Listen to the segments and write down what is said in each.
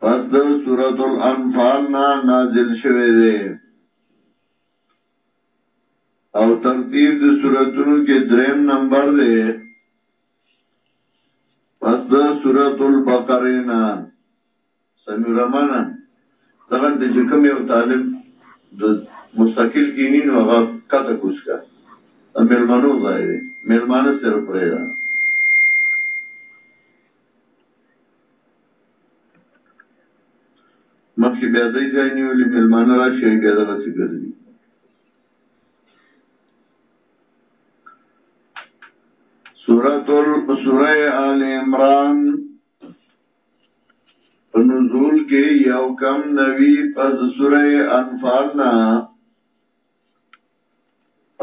پس د سورۃ الانفال نا نازل شوه دی او ترتیب د سوراتونو کې دریم نمبر دی پس د سورۃ البقره نا سمیر الرحمن دغه د کوم یو طالب د مستقل کینین او هغه کته کوسکا مېلمنو ځای دی مېلمانه سره پرې ده مخکې بیا ځای ځای نیولي مېلمانه راشي او بیا دغسې ګرځي سورة سورة آل عمران په نزول کې یو کم نوی پس سورة انفال نه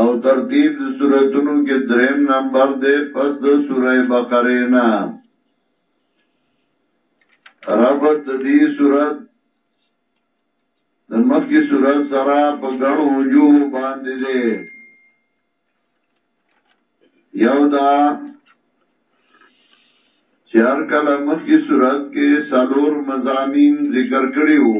او ترتیب د سورتونو کې دریم نمبر دی پس د سوره بقره نه ربط دی سورت د مخکې سورت سره په ګڼ وجوه باندې دی یو دا چار کله مخکې سورت کې سلور مزامین ذکر کړی وو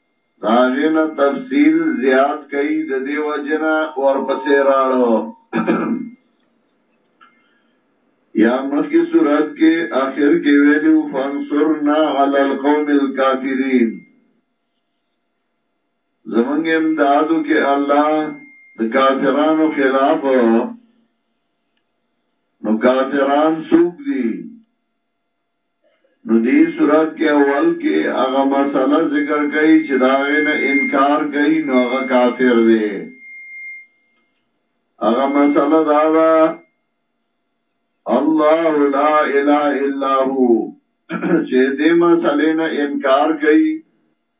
داغه نه تفصیل زیات کوي د دې وجنه ورپسې راړو یا مخکې صورت کې اخر کې ویلو فانصرنا علی القوم الکافرین زمونږ امدادو کې الله د کافرانو خلاف نو کافران سوق دي نو دې صورت کې اول کې هغه مسله ذکر کوي چې دا غي نه انکار کوي نو هغه کافر دی هغه مسله دا ده الله لا اله الا هو چې دې مسلې نه انکار کوي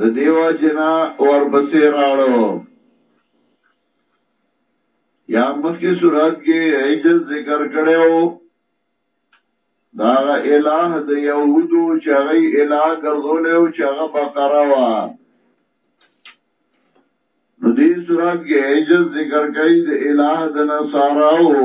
د دیو جنا ورپسې راړو یا مخی صورت کې عجز ذکر کړو داغه الہ د یهودو چې هغه الہ ګرځول او چې هغه بقره وا نو دې صورت کې عجز ذکر کوي د الہ د نصاراو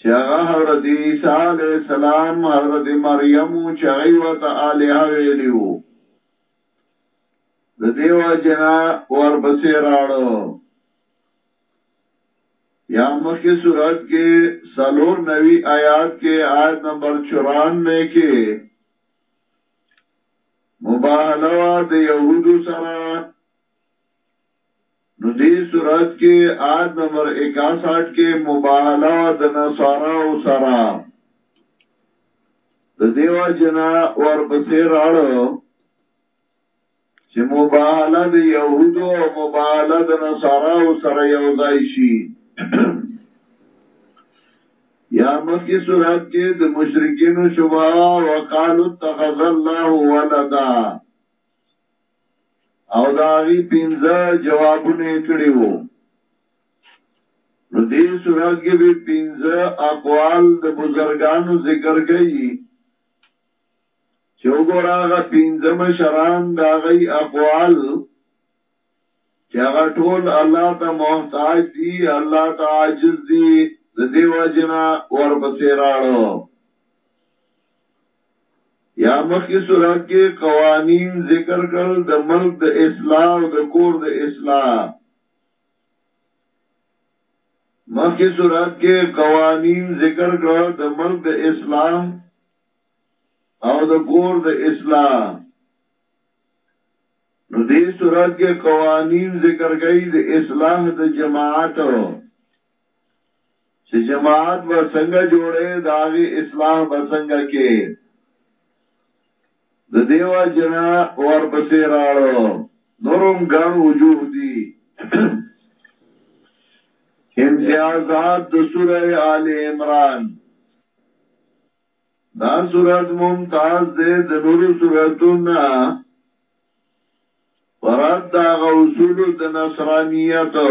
چې هغه حضرت عیسی علیه السلام حضرت مریم چې هغه ورته الہ ویلی وو د دیو جنا ورپسې راړو یا مخی صورت کې سلور نوی آیات کې آیت نمبر 94 کې مباهله د يهودو سره نو دې صورت کې آیت نمبر 61 کې مباهله د نصارا او سرا د دیو جنا ور پسې راړو چې مباهله د يهودو او مباهله د نصارا او سره یو ځای شي یا مکی صورت کې د مشرکینو شبهه وقالو اتخذ الله ولدا او دا غي پنځه جوابونه کړي وو نو دې صورت کې به پنځه اقوال د بزرګانو ذکر کړي چې وګوراغه پنځه مشران دا غي اقوال چې هغه ټول الله ته محتاج دي الله ته عاجز دي د دیو جنا ورپسې راړو یا مخکی سورت کی قوانین ذکر کړل د ملک د اصلاح او د کور د اصلاح مخکی سورت کی قوانین ذکر کړل د ملک د اصلاح او د کور د اصلاح نو دې سورت کې قوانین ذکر کړي د اصلاح د جماعت چې جماعت به څنګه جوړې دا غي اصلاح به څنګه کې د دیوا جنا ور پسې راړو نورم ګڼ وجوه دي امتیازات د سوره آل عمران دا سورت ممتاز دے د نور سورتونا ورد دا غوصولو د نصرانیتو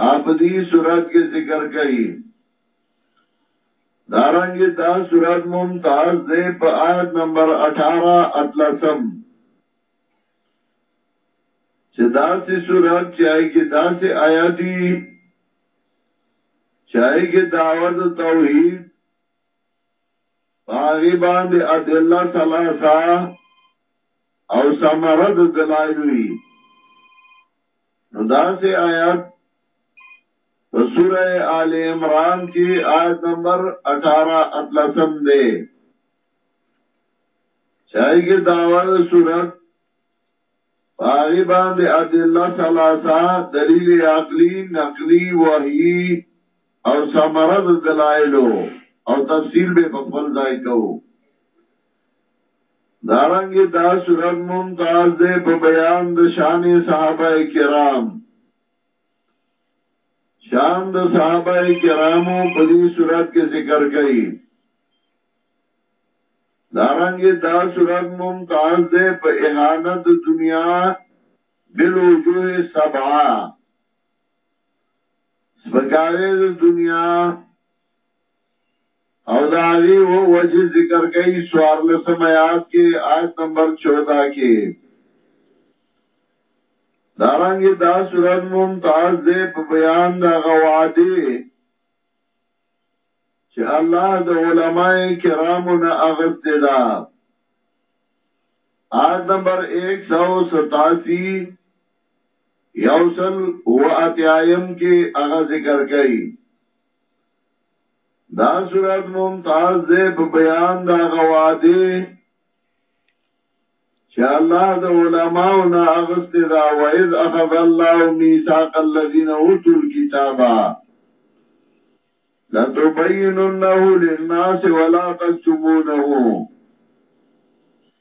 هغه په دې سورت کې ذکر کوي دارنګ دا سورت ممتاز دی په آیت نمبر 18 اتلسم چې داسې سورت چای کې داسې آیاتی چای کې دعوت توحید باغی باندې ادله ثلاثه او ثمره د دلایل وی نو دا سه آیات په سوره آل عمران کې آیت نمبر 18 اتلسم دی چای کې داوړ صورت پاغي باندې ادله ثلاثه دلیل عقلی نقلی وحی او ثمره د دلایلو او تفصیل به په خپل ځای کوو دارنګ دا صورت ممتاز ده په بیان د شان صحابه کرام شان د صحابه کرامو په دې صورت کې ذکر کړي دارنګ دا صورت ممتاز ده په اهانت د دنیا بالوجوه سبعه سپکاوی د دنیا او دا غي و وجه ذکر کوي سوار لسم آیات کې آیت نمبر 14 کې دارنګ دا صورت ممتاز دے په بیان دا غوادی چې الله د علماء کرامو نه اغست دا آیت نمبر 187 یو سل او اتیایم کې هغه ذکر کوي، دا سورت ممتاز دی په بیان د هغه وعدې چې الله د علماو نه اغستې ده، واذ اخذ الله میثاق الذین اوتوا الکتاب لتبیننه للناس ولا تکتمونه.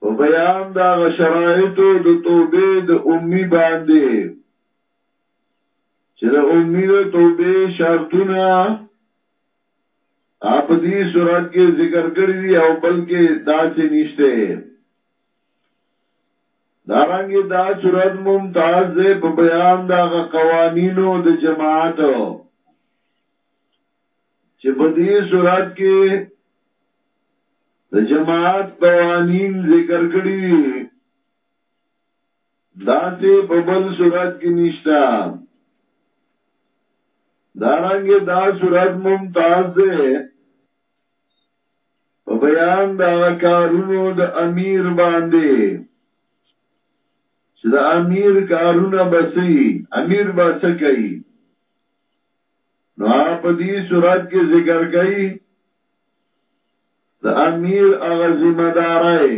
په بیان د هغه شرایطو د توبې د امي باندې چې د امي د توبې شرطونه اپ دې صورت کې ذکر کړی دی او بلکې داسې نشته دارنګي دا صورت ممتاز ده په بیان دا قوانینو د جماعت چې په دې سورت کې د جماعت قوانین ذکر کړی دي داسې په بل سورت کې نشته دارنګه دا صورت ممتاز ده په بیان دا کارونو د امیر باندې چې د امیر کارونه بسي امیر بس کوي نو هغه په دي سورت کي ذکر کوي د امیر هغه ذمہ دارای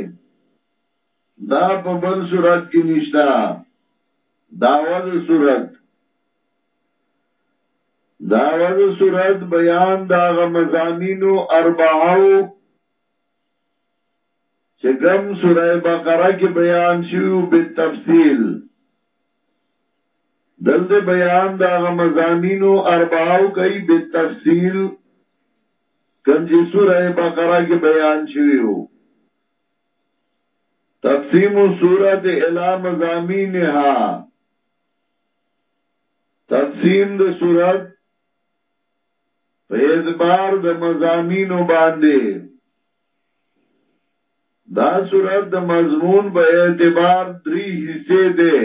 دا په بل سورت کي نشتا داوود سورت داوود صورت بیان داغه مزامینو اربعو چې کوم سوره بقره کې بیان شیو په تفصیل دلته بیان د هغه مزامینو اربعو کوي په تفصیل کوم چې سوره بقره کې بیان شوی وو تقسیم سوره الی مزامینها تقسیم د سوره په اعتبار د مزامینو باندې دا صورت د مضمون په اعتبار دری حصے دے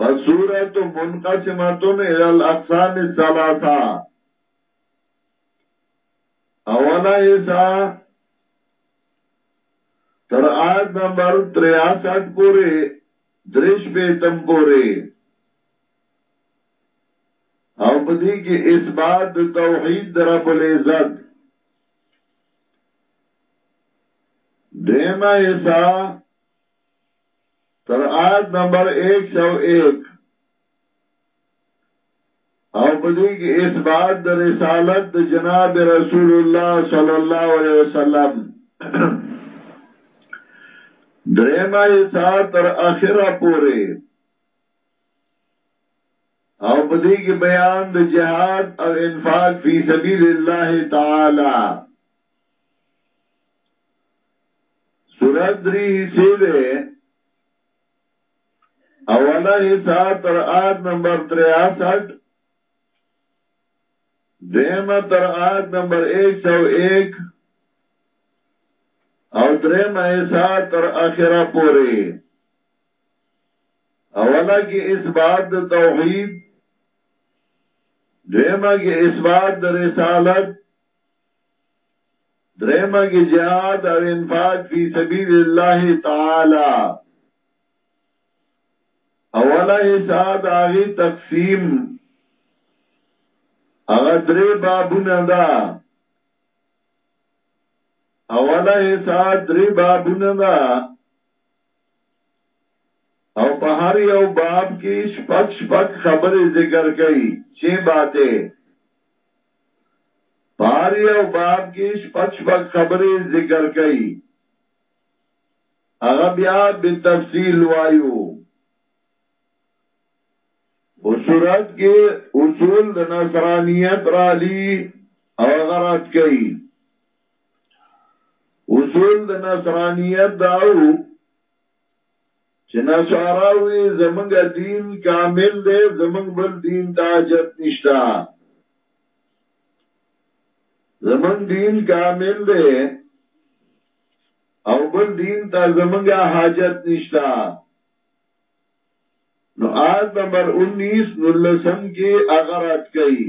فصورت منقسمتن الى الاقسام الثلاثہ اولا حصہ تر آیت نمبر 63 پورې درش به تم پورې او پدې کې اثبات د توحید در رب العزت دیمه حصہ تر آیت نمبر 101 او پدې کې اثبات د رسالت د جناب رسول الله صلی الله علیه وسلم درېمه حصہ تر اخره پورې او په دې کې بیان د جهاد او انفاق فی سبیل الله تعالی سورۃ دری حصے ده اوله حصہ تر آیت نمبر 63 دیمه تر آیت نمبر 101 او دریمه حصہ تر اخره پوری اوله کې اثبات د توحید دویمه کې اثبات د رسالت دریمه کې جهاد او انفاق فی سبیل الله تعالی اوله حصہ داغي تقسیم هغه درې بابونه ده اوله حصہ درې بابونه ده او په هر یو باب کې شپک شپک خبرې ذکر کوي چې باته پار یو باب کې شپک شپک خبرې ذکر کوي هغه بیا به تفصیل وایو او صورت کې اصول د نصرانیت را لې او غرات کوي اصول د نصرانیت داو چې نصاراوی زمونږ دین کامل دی زمونږ بل دین ته حاجت نشته زمونږ دین کامل دی او بل دین ته زمونږ حاجت نشته نو آیت نمبر 19 نلسم کې اغرات کوي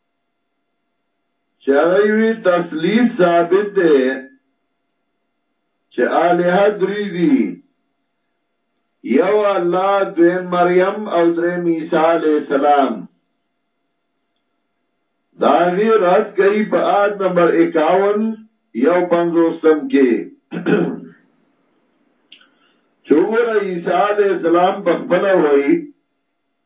چې هغه وی تسلیث ثابت دی چې الہ درې دي یو الله دوی مریم او درې عیسی علی السلام دا غي رد کوي په آد نمبر 51 یو پنځوستم کې چوغره عیسی علی السلام په خپل وایي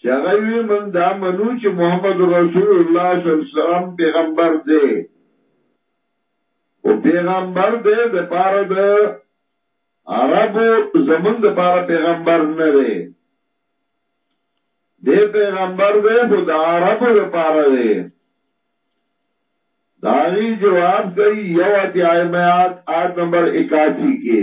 چې هغه وي موږ دا منو چې محمد رسول الله صلی الله علیه وسلم پیغمبر دی او پیغمبر دی د پاره د عربو زمون د پاره پیغمبر نه دی دی پیغمبر دی خو د عربو د پاره دی داغي جواب کوي یو اتیای میات آیت نمبر 81 کې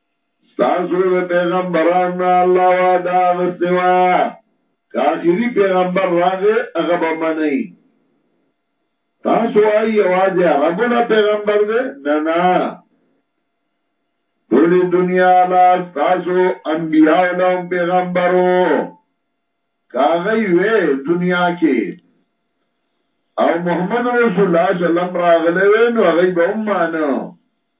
ستاسو له پیغمبرانو نه الله وعده اخیستې وه، که اخري پیغمبر راغی هغه به منئ. تاسو وايي یوازې عربو له پیغمبر دی؟ نه نه! ټولې دنیا له ستاسو انبیاو له هم پیغمبر و، که هغوی وی دنیا کې او محمد رسول الله صلی الله علیه وسلم راغلی وی نو هغوی به هم مانه.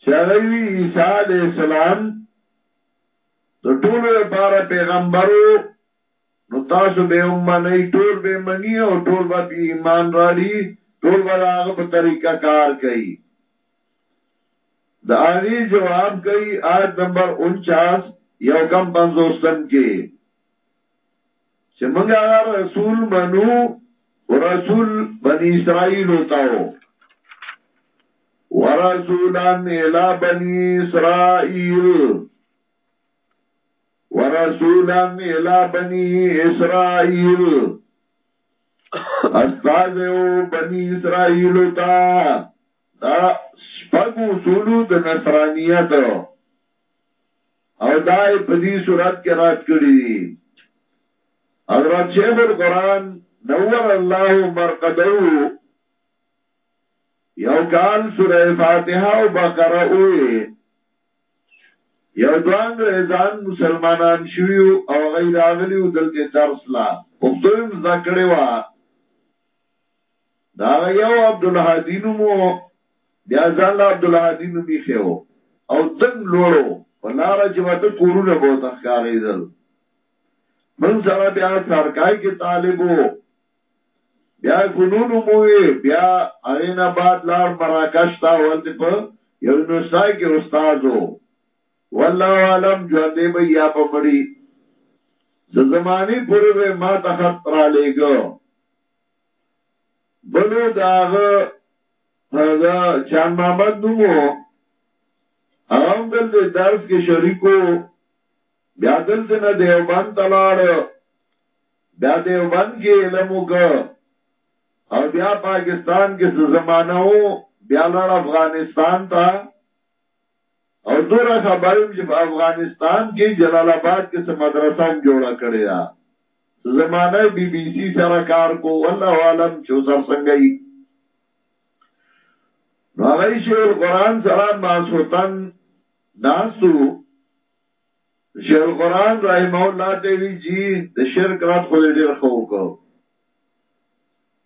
چې هغه وی عیسی علیه السلام د ټولو لپاره پیغمبر وو نو تاسو به هم منئ ټول به مني او ټول به په ایمان راړي ټول به هغه په طریقه کار کوي د هغه جواب کوي آیت نمبر 49 یو کم 50 کې چې موږ هغه رسول منو رسول بنی اسرائیل وتاو ورسولان الى بنی اسرائیل ورسولان الى بنی اسرائیل استاد او بنی اسرائیل تا دا شپږ اصول د نصرانیت او دا په دې صورت کې رات کړی دي حضرت شیخ القرآن نور الله مرقدو یو کال سوره فاتحه او بقره وې یو دوه انګريزان مسلمانان شویو او غیر اغلیو دلته درس لا پښتون ذکرې وا دا هغه یو عبدالهادي نوم و، بیا ځان له عبدالهادي نوم ایښی و او دم لوړ و، په لاره چې به ته کورونه به ورته ښکارېدل. موږ سره بیا سرکای کې طالب و، بیا یې فنون وموی، بیا هغې نه بعد لاړ مراکش ته او هلته په یوه یونیورسټای کې استاد و، والله اعلم ژوندی به وي یا به مړ وي، څه زمانې پورې به یې ماته خط رالېږه. بلو داغه دا جان محمد نومو هغه دلته درس کې شریکو بیا دلته نه دیوبند تلاړ بیا دیوبند کې علم وکړ او بیا پاکستان کې څه زمانہ وو بیا لړ افغانستان ته او دوره خبر یم چې په افغانستان کې جلال اباد کې څه مدرسه هم جوړه کړې ده څه زمانه یې بي بي سي سره کار کو والله اعلم چې اوس ارسنګه یي نو هغه شیخ القرآن سره ماسوتن ناسو شیخ القرآن رحمه الله ته وی جی د شرک رات خو ډیر خو کو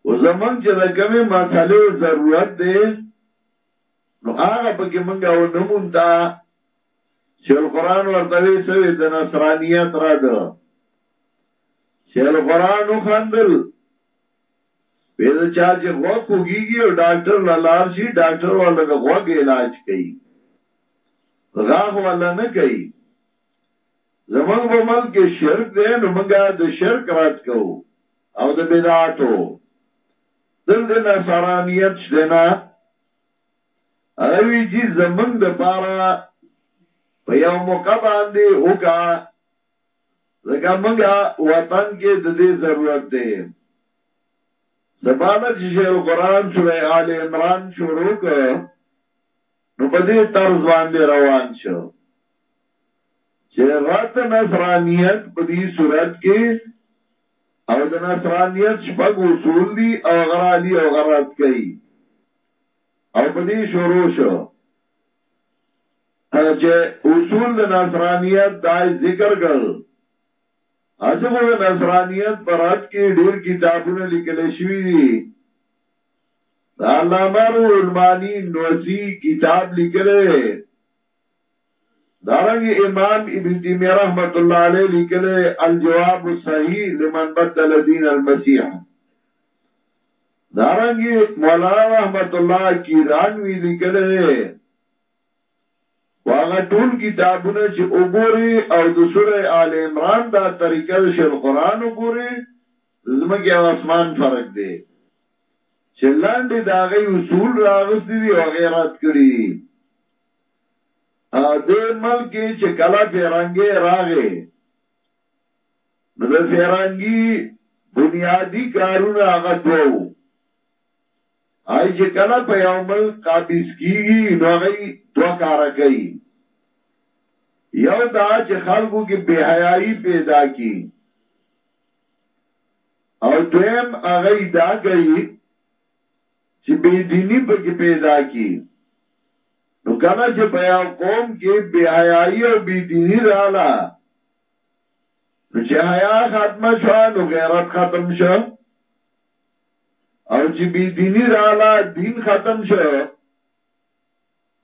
و زمنګ چې د کمی مسالې ضرورت دی نو هغه پکې مونږه و نه مونتا چې القرآن ورته وی سوی د نصرانیت را ده چې القرآن وخندل پیدا چا چې غوږ کوږیږي او ډاکټر لالار شي ډاکټر والا د غوږ علاج کوي غاغ والا نه کوي زمونږ په ملک کې شرک دی نو مونږه د شرک رات کوو او د بدعاتو دلته نصرانیت شته نه هغه وی چې زمنګ د پاره په یو موقع باندې وکا زګه منګه وطن کې د دې ضرورت دی سباله چې شعر قرآن سوره آل عمران شروع کړ نو په دې طرز باندې روان شو چې رد نصرانیت په دې صورت کې او د نصرانیت شپږ اصول دي او غرالی او غرات کوي او په دې شروع شو چې اصول د نصرانیت دای ذکر کړ ازغه د نصرانیت پر رد کې ډیر کتابونه لیکل شوي دي دا علامه روح المانی نوزی کتاب لیکلی دی دارنګ امام ابن تیمیه رحمت الله علیه لیکلی الجواب الصحیح لمن بدل دین المسیح دارنګ مولانا رحمت الله کیرانوی لیکلی دی واغه ټول کتابونه چې وګوري او د سوره آل عمران دا طریقه شل قران وګوري د ځمکې او اسمان فرق دی چې لاندې د هغې اصول راغستې دي او هغې رد کړي دي دې ملک کې چې کله فیرنګې راغې نو د فیرنګي بنیادی کارونه هغه دوو آی چې کله په یو ملک قابض کیږي نو هغه دوه کار کوي یو دا چې خلکو کې بهایي پیدا کی او دویم هغه دا کوي چې بی دینی په کې پیدا کی نو کله چې په یو قوم کې بی حیايي او بی دینی رااله نو چې حیا ختم شو نو غیرت ختم شو او چې بی دینی رااله دین ختم شو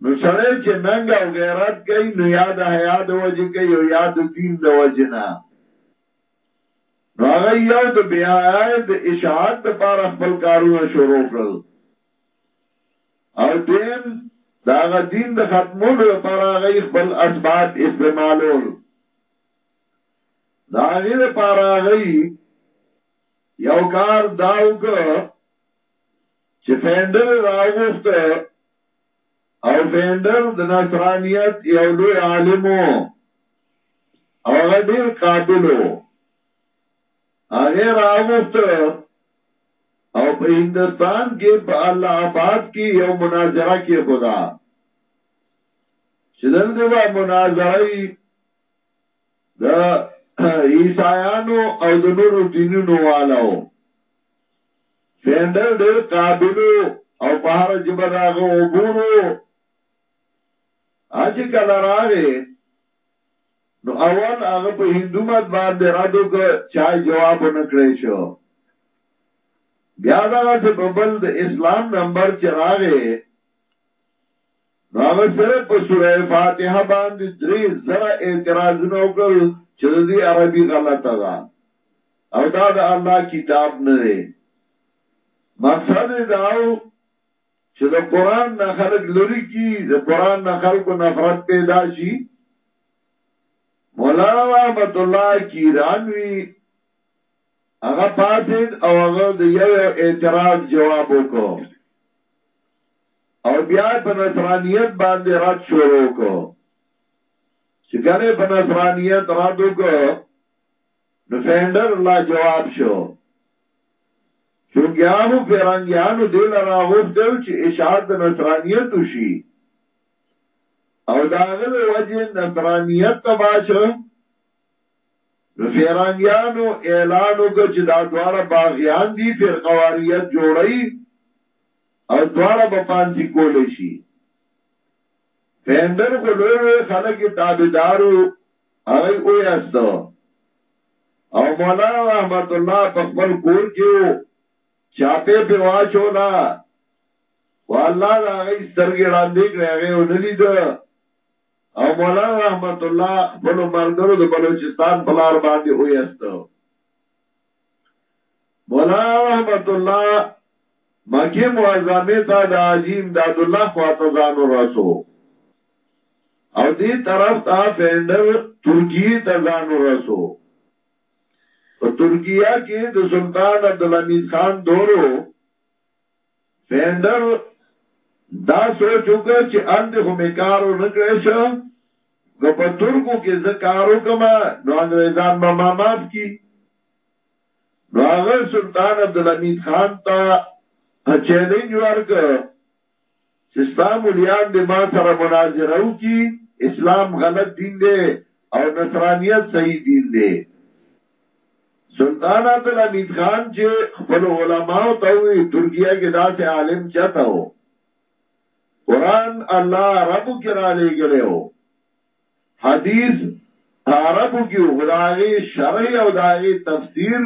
نو سړی چې ننګ او غیرت کوي نو یا د حیا د وجې کوي او یا د دین د وجې نه نو هغه یو د بیا د اشاعت د پاره خپل کارونه شروع کړل او دیم دا غ دین د ختمولو لپاره هغه خپل اسباب استعمالول دا غي لپاره هغه یو کار داو کو چې فینډر یې راوغوښت او فینډر د نصرانیت یو لوی عالم و او هغه ډیر قابل و هغه راوغوښت او په هندستان کې په الله آباد کې یو مناظره کې خدا چې دنه دی با مناظره د عیسایانو او د نورو دینونو والو سینډر ډیر قابل و او په هر جبه داغه عبور و اچه کله راغه نو اول هغه په هندو مت باندې ردو که چای جواب نکړی شو بیا دغه سه په بل د اسلام نمبر چې راغه نو هغه صرف په سوره فاتحه باندې درې زره اعتراضونه وکړل چې د دې عربي غلطه ده او دا د الله کتاب نه دی مقصد یې دا و چې د قران نه خلق لری کی د قران نه خلقو نفرت پیدا شي مولانا رحمت الله کیران وی هغه پاسید او هغه د یو یو اعتراض جواب وکړو او بیا په نصرانیت باندې رد شروع وکړو چې کله په نصرانیت رد وکړو ډفینډر لا جواب شو، چونکه هغو فیرنګیانو دې لره غوښتی و چې اشاعت د نصرانیت وشي او د هغه له وجې نصرانیت تباه شو، نو فیرنګیانو اعلان وکړ چې دا دواړه باغیان دي، فرقه واریت جوړوي او دواړه به پانسي کولی شي. فینډر خو لوی خلک یې تابعدار وو هغه ویاست او مولانا رحمت الله په خپل کور کې وو چاپه په واچولا خو الله دا غي سترګې وړاندې کړې هغه ونلید او مولانا رحمت الله خپل مرګرو د بلوچستان په لار باندې ویاست مولا رحمت الله مکې معظمې ته د حاجي امداد الله خواته ځان ورسو او دې طرف ته فینډر ترکیه ته ځان ورسو په ترکیه کې د سلطان عبدالحمید خان دورو فینډر دا سوچ وکړ چې هلته خو مې کار ونه کړای شو، که په ترکو کې زه کار وکړم، نو انګریزان به ما معاف کړي. نو هغه سلطان عبدالحمید خان ته چیلنج ورکړ. چې ستا موليان دې ما سره مناظره وکړي، اسلام غلط دين دی او نصرانيت صحيح دين دی. سلطان عبدالحميد خان چې خپلو علماؤ ته وويل، ترکيه کې داسې عالم چته وو، قرآن الله عربو کې رالېږلی وو، حديث په عربو کې وو، خو د هغې شرح او د هغې تفسير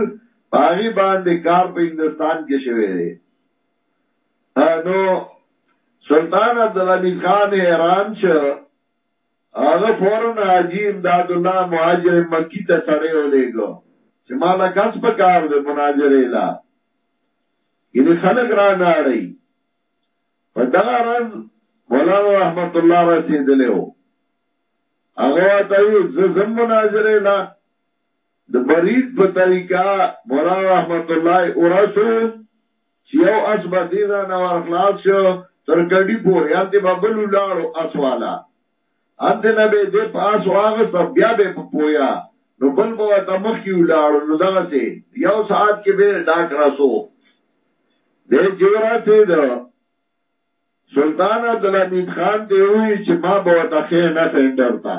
په هغې باندې کار په هندوستان کې شوی دی. نو سلطان عبدالحمید خان حیران شو، هغه فوراً حاجي امداد الله مهاجر مکي ته سړی ولېږه چې ما له کس په کار دی مناظرې له ګنې خلک رانه اړوي. په دغه ورځ مولانا رحمت الله رسېدلی و، هغه ورته وویل، زه ځم مناظرې له، د برید په طریقه مولانا رحمت الله ورا شو چې یو اس به دې رانه ور خلاص شو تر کډي پورې هلته به بل ولاړو اس والا هلته نه به دې په اس واغست او بیا به په پویا نو بل به ورته مخکې ولاړو نو دغسې یو ساعت کې به ډاک راسو دی چې ورسېد سلطان عبدالحمید خان ته وویل چې ما به ورته ښیم نه سینډر ته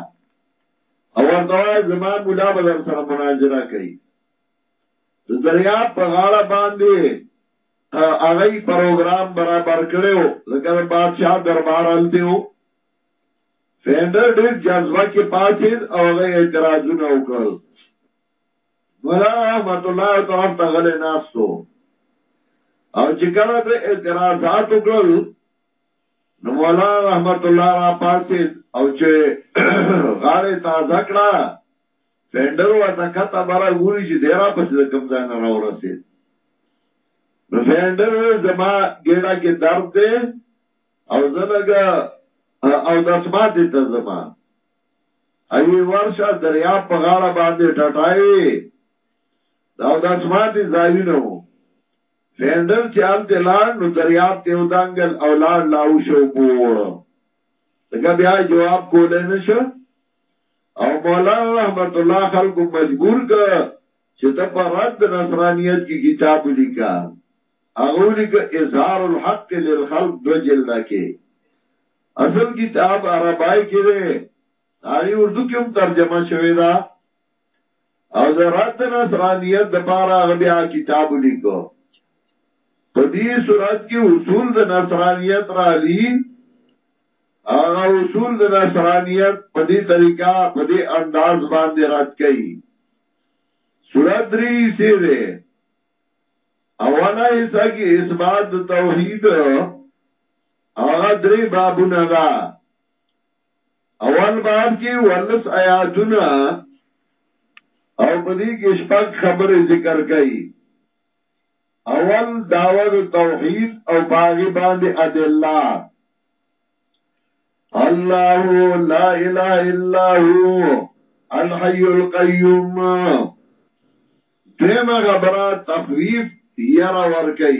او ورته وایه زما ملا به در سره مناظره کوي د دریاب په غاړه باندې هغه پروګرام برابر کړو لکه د بادشاہ دربار الته و فینډر ډیر جذبه کې پاتې او هغه اعتراضونه وکړل مولانا رحمت الله طرف ته غلې ناستو او چې کله د اعتراضات وکړل نو مولانا رحمت الله را پاسې او چې غاړې تازه کړه فندر ورته کته برا ګوري چې ډیرا پسې د کم ځای نه راورسید نو فندر زما ګډه کې درد دی او زلګه او دسمات ته زما اوی ورشه دریاب په غاړه باندی ټټای وی د اودس ماتی ځایونه وو فینډر چی هلته لاړ نو دریاب ته ودنګل او لاړ لا وشو اوبو وړو ځکه بیا یی جواب کولای نشو او مولانا رحمت الله خلکو مجبور که چی ته په رد د نصرانیت کی کتاب ولیکه هغه ولیکه اظهار الحق للخلق دوه جلده کی اصل کتاب عربای کې دی هغه اردو کې هم ترجمه شوی دا او زرات د نصرانیت د پاره هغه بیا کتاب لیکو په دې صورت کې اصول د نصرانیت را لې هغه اصول د نصرانیت په دې طریقہ په دې انداز باندې رات کړي صورت درې سي ده اوله حصہ کې اثبات توحید هغه درې بابونه ده اول باب کې ولس آیاتونه او پدې کې شپږ خبرې ذکر کړي اول داوود توحید او باغی باندې ادله الله لا اله الا هو الحي القيوم دیمه غبره تخویف یرا ورکی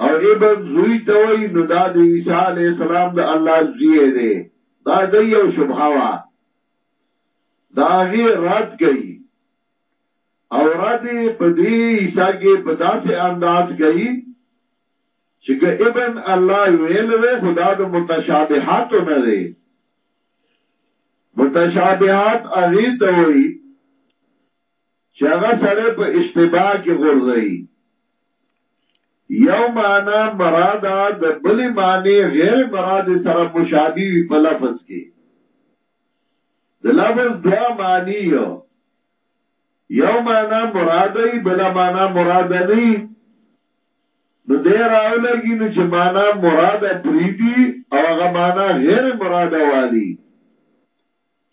هغه به زوی ته وای نو دا د عیسی علیه السلام د الله زوی دی دا د یو شبهه وا دا هغه رد کوي او رد په دې عیسی کې په داسې انداز کوي چې که ابن الله ویل وی خدا د متشابهات نه دی متشابهات هغه ته وایي چې هغه سړی په اشتباه کې غورځوي. یو معنی مراده د بلې معنی غیر مراده سره مشابه وي په لفظ کې. د لفظ دوه معنی یو یو معنی مراده ای بلا معنی مراده نه نو دی راو لګی نو چې معنی مراده پریدی او هغه معنی غیر مراده والی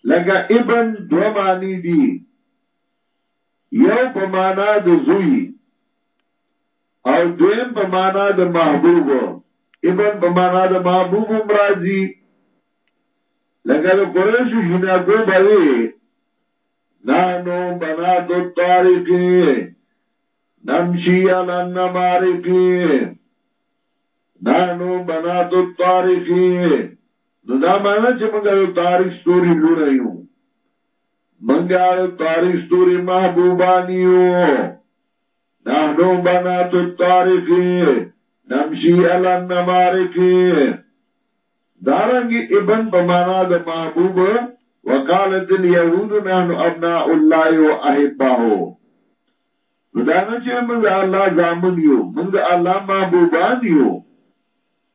لکه ابن دوه معنی دي یو په معنا د زوی او دویم په معنا د محبوب ابن په معنا د محبوب مرضی لکه د قریش جنکو بوي نانو بنات الطارق نمشي على النمارق نانو بنات الطارق نو دا معنی چې موږ د تاریخ ستوري لونه یو موږ د تاریخ ستوري محبوبان یو نحنو بنات التاریخ نمشي علی النمارق دارنګ ابن په معنا د محبوب وقالت اليهود نحن ابناء الله واحبه نو دا نه چې موږ الله زامن یو موږ الله محبوبان یو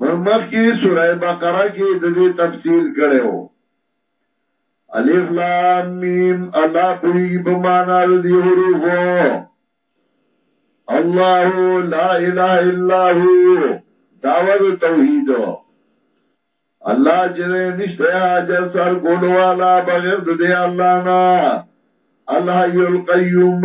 مونږ مخکې سوره بقره کې د دې تفصیل کړی وو الف لام میم الله پویږي په معنا د دې حروفو الله لا اله الا هو داوود توحید الله چې نشته حاجت سر کولو والا بغیر د دې الله نه الحی القیوم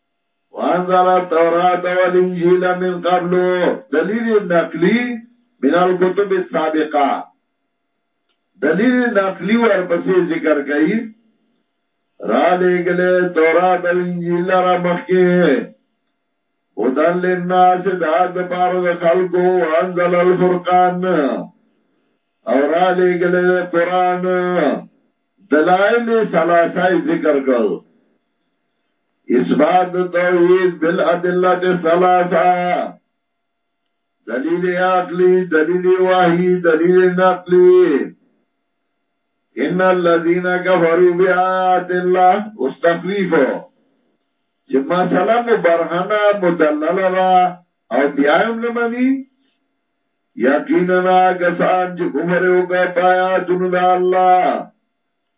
وانزل التورات والانجيل من قبل دلیل نقلی من الكتب السابقه دلیل نقلی ورپسې ذکر کړي را لګلې تورات او انجیل را مخکې هدن للناس دا د پاره د خلکو انزل الفرقان او را لګلې قران دلائل ثلاثه ذکر کړ اثبات توحید بالادله الثلاثه دلیل عقلی دلیل وحی دلیل نقلی ان الذين كفروا بآيات الله واستخفيف چې مسله مبرهنه مدلله را او بیا هم نه مني یقینا کسان چې کفر وکړ پایا دنو د الله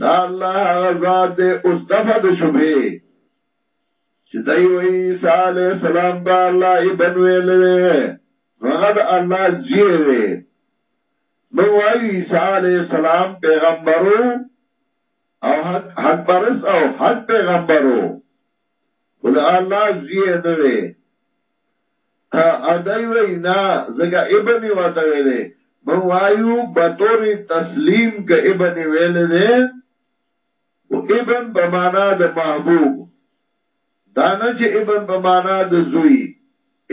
دا الله هغه ذات دی اوس دغه د شوبې چې دای وی عیسی علی السلام با الله ابن ویل هغه د الله زیره نو وای عیسی علی السلام پیغمبرو او حق حق پرس او حق پیغمبرو خو د الله زوی نه دی ادای وای نه زګه ابن وته ویلې مو وایو بطور تسلیم ک ابن ویلې ده او ابن په معنا د محبوب دانه چې ابن په معنا د زوی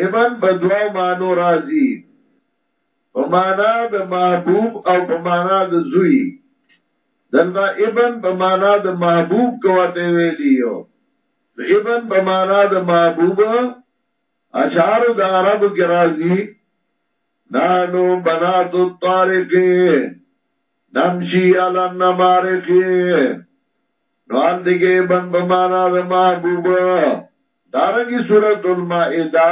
ابن په دوا مانو راضی په مانا د محبوب او په مانا د زوی دلته ابن په مانا د محبوب کواته ویلی یو نو ابن په مانا د محبوب اشعار د عربو کې راځي نانو بنات الطارق نمشي على النمارق نو ان دغه ابن په مانا د محبوب دارنګي سورۃ المائده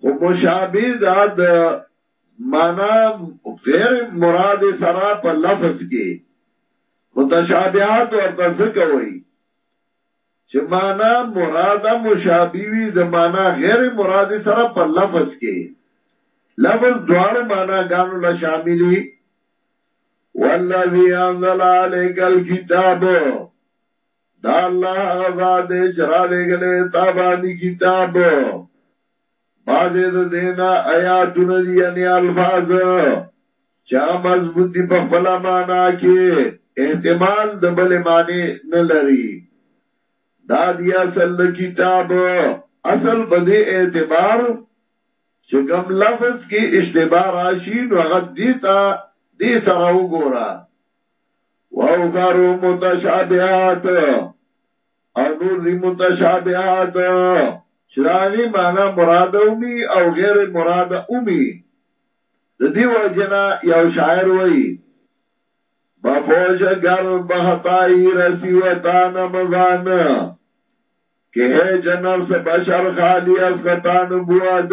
خو مشابه دا د مانا غیر مراد سره په لفظ کې متشابهات ورته ځکه وایي چې مانا مراد مشابه وي د مانا غیر مراد سره په لفظ کې لفظ دواړو مانا ګانو له شاملي والذي انزل عليك الكتاب دا الله هغه ذات دی چې را لېږلی تا باندې کتاب بعضې د دینا آیاتونه دی یعنی الفاظ چې هغه مضبوط دی په خپل معنا کې احتمال د بل معنی نه لري دا دی اصل د کتاب اصل په دې اعتبار چې کوم لفظ کې اشتباه راشي نو هغه دې ته دې سره وګوره واخرو متشابهات او نور دی متشابهات چې داغي معنا مراد اومي او غیر مراد اومي د دې وجنا یو شاعر وایي بفوج گر بهتای رسی وطن مزان که ہے جنفس بشر خالی از خطان بواد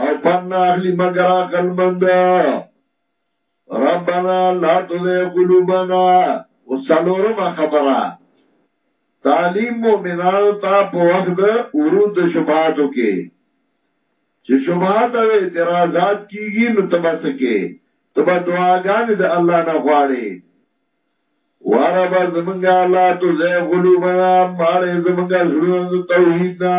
او پنا اخلی مگر عقل مند ربنا لا تزغ قلوبنا وسلورم خبره تعلیم مومنانو ته په وخت د ورود د شبهاتو کې چې شبهات او اعتراضات کیږي نو تبس کې تبا دعاګانې د الله نه غواړي واربا زمنګ الله تو زه غلوبنا ماړې زمنګ زړه توحید نه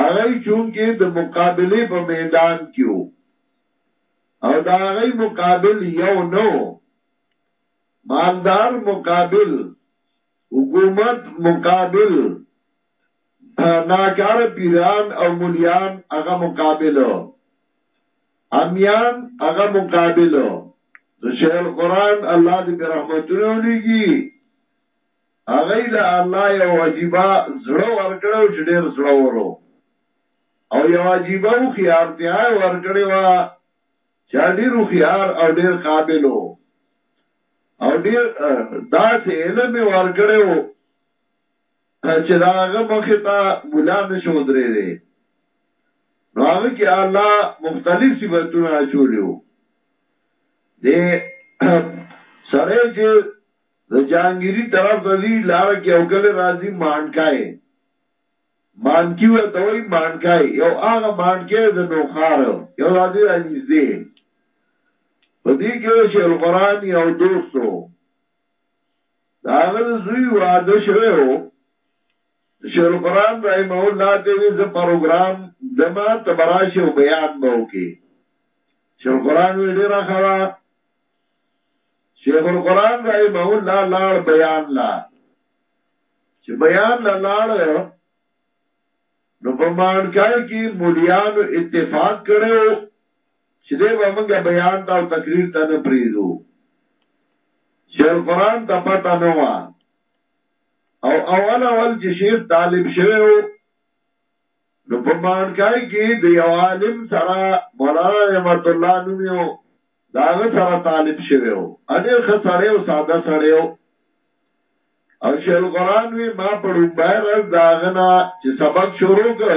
هغوی چونکه د مقابلې په میدان کې وو او د هغوی مقابل یو نه و، مالدار مقابل، حکومت مقابل، ناکار پیران او ملیان هغه مقابل، عمیان هغه مقابل، نو شیخ القرآن الله دې پرې رحمتونه ولیږي، هغه د الله یو عجیبه زړه ورکړی و چې ډېر زړور و او یوه عجیبه هوښیارتیا یې ورکړې وه چې هغه ډېر هوښیار او ډېر قابل و او ډېر داسې علم یې ورکړی و چې د هغه مخې ته ملا نه شو درېدی نو هغه کې الله مختلف صفتونه اچولی وو دې سړی چې د جهانګیری طرف ته ځی لاره کی یو کلی راځی مانډکای مانکی وه ته وایی مانډکای یو هغه مانډکی د نوښار یو ځای دی نږدې په دی کی د شیخ القران یو دوست و د هغه د زوی واده شوی و شیخ القران رحمه الله ته وی زه پروګرام دما تبراشه او بیان به وکي شیخ القران وی ډیره خبره شیخ القرآن رحمه الله لاړ بیان لا چې بیان لا لاړ نو په مانکای کې مولیانو اتفاق کړو چې دې به موږ بیان تا او تقریر ته نه پریزو شیخ القرآن ته پته نه و او اول اول چې شیخ طالب شوی و نو په مانکای کې د یو عالم سره مولانا رحمت الله نوم یو د هغه سره طالب شوی و او ډېر ښه سړی او ساده سړی و او شیخ القرآن وي ما په ړومبی ورځ د هغه نه چې سبق شروع کړ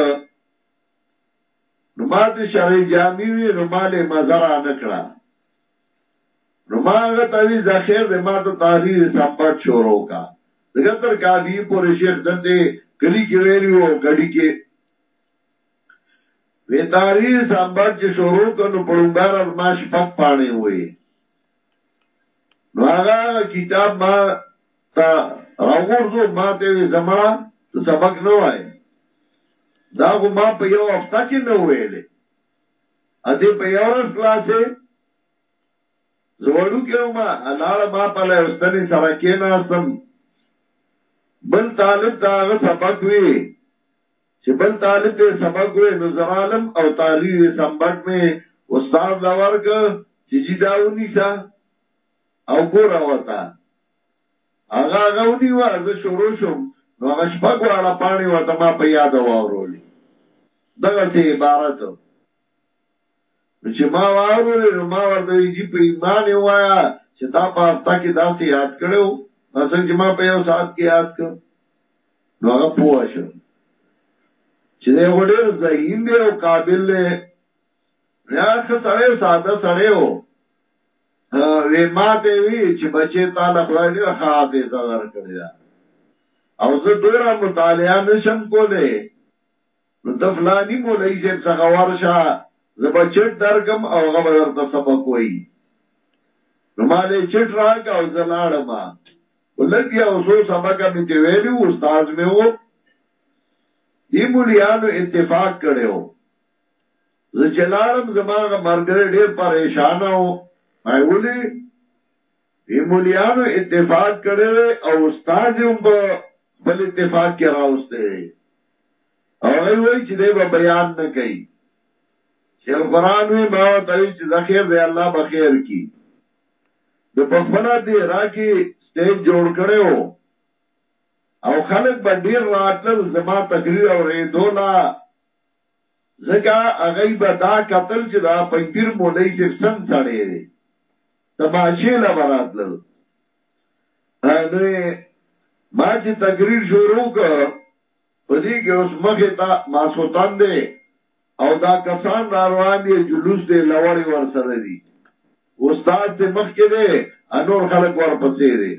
نو ما ته شرح جامی وي نو ما لې مزه رانه کړه نو ما هغه ته وي ځه خیر دی ما ته تحریر سنباټ شروع کړه ځکه تر کافیی پورې شیخ دلته کلي کې ویلی و او کډی کې د تحریر سمبر چې شروع کنو پړونګار ور ما شپک پانه وي نو هغه کتاب ما تا راوغورځو ما ته وي زمړه ته سبق نه وای دا خو ما په یو هفته کې نه ویلې ا دې په یو ورځ خلاصې زوړو کې ما لاړ ما په لای واستنې سره کې ناستم بل طالب دا هغه سبق وی چې بل طالب ته يې سبق ووې نو زه رالم او تحرير سمبټ مې استاد له ورکړ چې جي دا ونيسه او ګوره ورته هغه هغه ونيوه زه شروع شوم نو هغه شپږ واړه پاڼې ورته ما په ياده واورولې دغسې عبارت نو چې ما واورولې نو ما ورته وی جی په ایمان یې وایا چې تا په هفته کې داسې یاد کړو مثلا چې ما په یو ساعت کې یاد کړ نو هغه پوه شو چې دا وړیر ذهین دی او قابل دی یا که سړی ساده سړی و وی ما ته وی چې بچې تا له خدای نه خاطه زړه کړی او زه ډیر مطالعه نشم کولای نو ته فلانی مولوی صاحب څخه ورشه زه به چټ درکم او هغه به درته سبق وایي. نو ما له چټ راکړ او زه لاړم. خو لږ یو څو سبقه مې ترې ویلي وو، استاد مې و. دې مولیانو اتفاق کړی و. زه چې لاړم زما هغه ملګری ډېر پرېشانه و. ما یې ولي؟ وي مولیانو اتفاق کړی دی او استاد یې هم په خپل اتفاق کې راوستی دی. او هی وای چې دی به بیان نه کوي چې القرآن وی ما ورته وی چې زخیر دی الله به خیر کی د په خپل دی راکی سټیج جوړ کړو او خلک به ډیر راتل زما تقریر او ری دولا زکه هغه به دا قتل چې دا پنځیر مولای صاحب څنګه سړی دی تماشې لا براتل نه ما چې تقریر شروع ک په دې کې اوس مخه تا ماسوتان دی او دا کسان را روان دي جلوس دی لوړې ور سره دي استاد ته مخ کې دی انور خلک ور پسې دي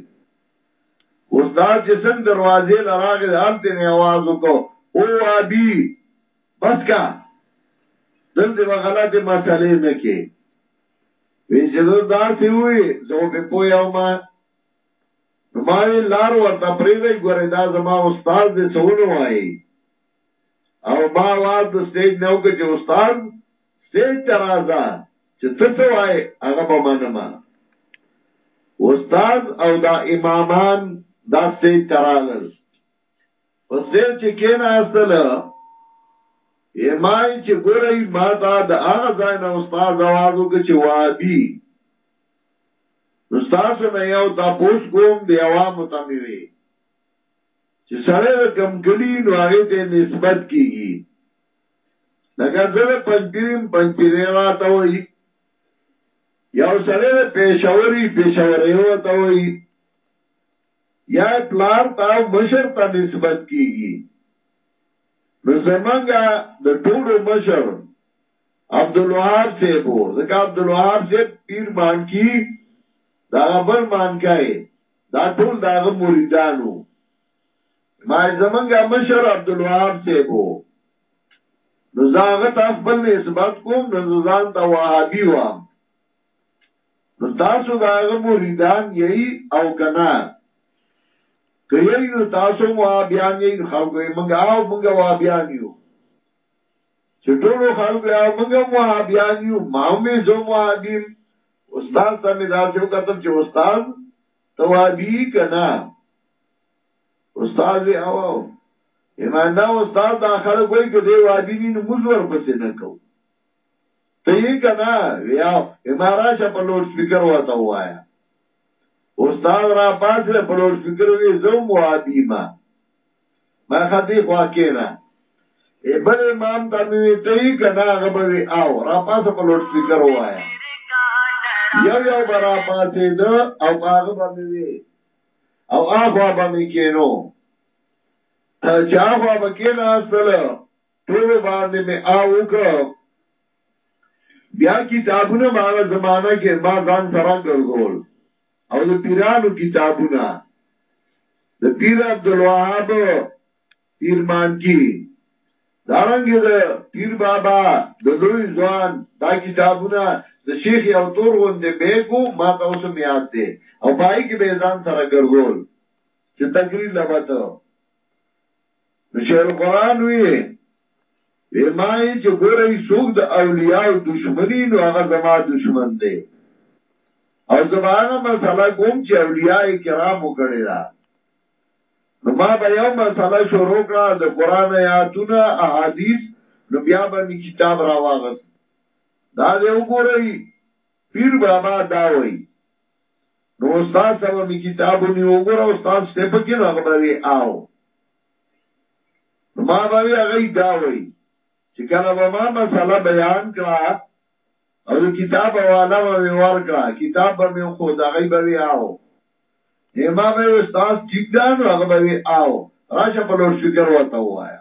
استاد چې څنګه دروازې لراغې حالته نه आवाज وکاو او ابي بس کا دلته غلطه مسالې نه کې وی چې ده داسې وویل، زه خو پرې پوه وم، نو ما ویل لار ورته پرېږدئ، ګورئ دا زما استاد دی څه ونه وایي او ما اواز د سټېج نه وکړ چې استاد سټېج ته راځه چې ته څه وایې هغه به منم. استاد او دا امامان دا سټېج ته راغلل. په سیر چې کېناستل یې مای چې ګورئ ما ته د هغه ځای نه استاد اواز وکړ چې وادي نو تاسو نه یو تاسو کوم دی عوامو ته مې وي چې سړی د کم کلی نو هغه ته نسبت کیږي لکه زه د پنځپیریم پنځپیرې راته وایي یو سړی د پېښوري پېښورې وته وایي یا یې پلار ته او مشر ته نسبت کیږي نو زمونږ د ټولو مشر عبدالوهاب صیب وو ځکه عبدالوهاب صیب پیر مانکی د هغه بل مانکی دا ټول د هغه مریدان وو ما یې زمونږ مشر عبدالوهاب صیب وو نو زه هغه ته خپل نسبت کوم نو زه ځان ته وهابي وایم. نو تاسو دا هغه مریدان یی او کنا که یی نو تاسو مو بیان یی خلکو یې منګه او منګه وا بیان یو چې ټولو خلکو یې او منګه مو بیان یو ما مې زو مو ادم استاد ته مې دا څو کتل چې استاد توابی کنا استاد وی او او ایمان دا استاد دا خلک وای کدی وابی نی نموز ور پسې نه کو ته یی کنه ویاو اما راشه په لوډ سپیکر ورته ووایه استاد را پاڅیده په لوډ سپیکر وی زه هم وهابی یمه ما ښه دی خوا کینه ای بل امام ته می وی ته یی کنه هغه به وی او را پاسه په لوډ سپیکر ووایه یو یو به را پاڅیده او په هغه به می وی او اخوا به می کینو چې اخوا به کیناستل ټولو باندې مې آ وکړ بیا کتابونه ما هغه زمانہ کې ما ځان سره ګرځول او د پیرانو کتابونه د پیر عبدالوهاب پیر مانکی دارنګ د پیر بابا د لوی ځوان دا کتابونه د شیخ یو تور غوندې بیګو ما ته اوس میاد دی او پای کې به ځان سره ګرځول چې تقریر لبته نو شیخ القرآن وی وی ما یې چې ګورئ څوک د اولیاو دشمنی نو هغه زما دشمن دی او زه به هغه مسله کوم چې اولیاء کرامو کړې ده نو ما به یو مسله شروع کړه د قرآن آیاتونه احادیث نو بیا به می کتاب راواغست دا دی وګورئ پیر بابا دا وایي نو استاد ته مې کتاب ونیو وګوره استاد شته پکې نو هغه به وی آو نو ما به وی هغه دا وی چې کله به ما مسله بیان کړه او د کتاب حواله به مې ورکړه کتاب به مې خو دا غي به وی آو نه ما به استاد ټیک دا نو هغه به وی آو راشه په لوډ سپیکر وته وایا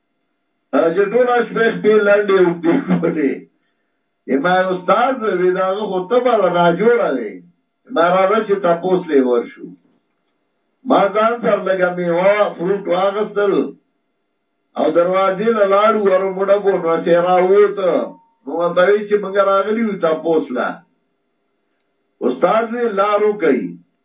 چې ټوله شپه یې خپې لنډې اوږدې کولې. ما یې استاد وویل، د هغه خو طبع ده، ناجوړه دی. ما راځه چې تپوس له یې ورشو. ما ځان سره لږه مېوه، فروټ، واخیستل او دروازې له لاړو ورو موډه بو نو سه راووت نو ورته ویې چې موږ راغلي یو تپوس له. استاد وویل، لار وکړئ.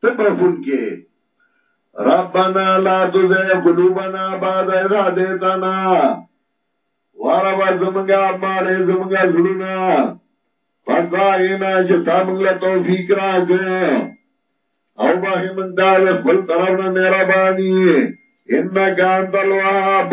ته بخښونکی یې. ربنا لا تزغ قلوبنا بعد اذ هديتنا واربا زمونږه ماړې زمونږه زړونه پس دا غینا چې تا مونږ له توفیق راکړ او به مونږ دا له خپل طرف نه مهرباني انک انت الوهاب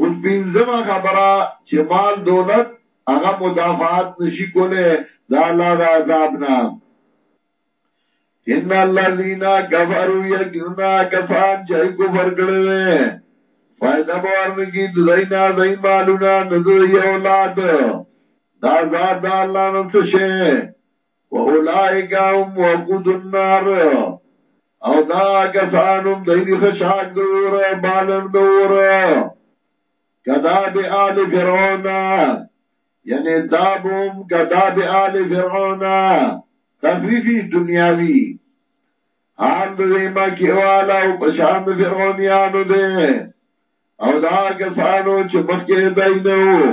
اوس پنځمه خبره چې مال دولت هغه مدافعات نشي کوله دا الله د عذاب نه ان الذين كفروا يجنون كفان جاي کفر کړي وي فائدہ باور کی دینا دای مالونا نذری اولاد دا ذات دا الله نو څه شي واولئک هم وقود النار او دا کسان هم دی دی خشاک دی اور بالن دی اور کداب آل فرعون یعنی داب هم کداب آل فرعون تخریفی دنیاوی حال دی مکی والا او پشاند فرعونیانو دی او دا هغه کسان وو چې مخکې د دوی نه وو،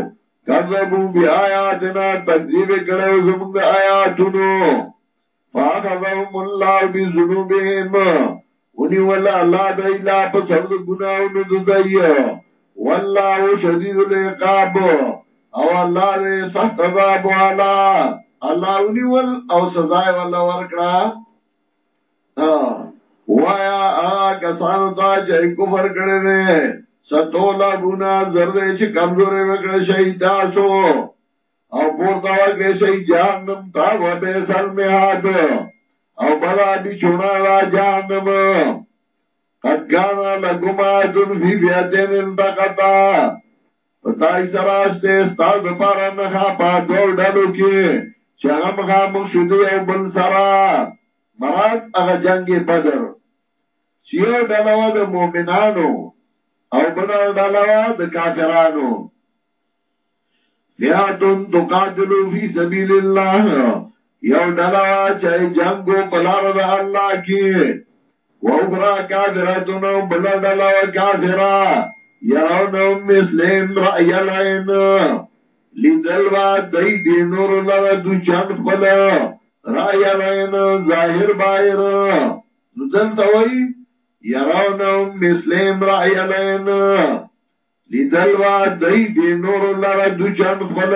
کذبوا بآیاتنا، تکذیب یې کړی و زموږ د آیاتونو، فاخذهم الله بذنوبهم، ونیول الله دوی لا په سبب د ګناهونو د دوی، والله شدید العقاب، او الله دی سخت عذاب والا. الله ونیول او سزا یې ورله ورکړه. وایا هغه کسانو ته چې کفر کړی دی ستولا بونا زرد چې کمزورې وکړې شي تاسو او پورته وکړې شي جهنم ته و به سلمحات او بلا بي چونا را جهنم قد کان لکم آیتن فی فیتین التقطا په تای سره شته ستاسو لپاره نښه په دوو ډلو کې چې هغه مخامخ شو د یو بل سره مراد هغه جنګ بدر چې یو ډله وه د مؤمنانو او بله ډله وه د کافرانو فیاتون تقاتلو فی سبیل الله یو ډله وا چای جنگو پلار دا اللہ کی و اخرا کافراتون او بل ډله وا کافرا یرونهم مثلهم رأی العین لیدل با دی دی نور لرا دو چند خپل رأی العین ظاهر باهر نو دلتا وی یرونهم مثلهم رأی العین لیدل با دی دی نور لرا دو چند خپل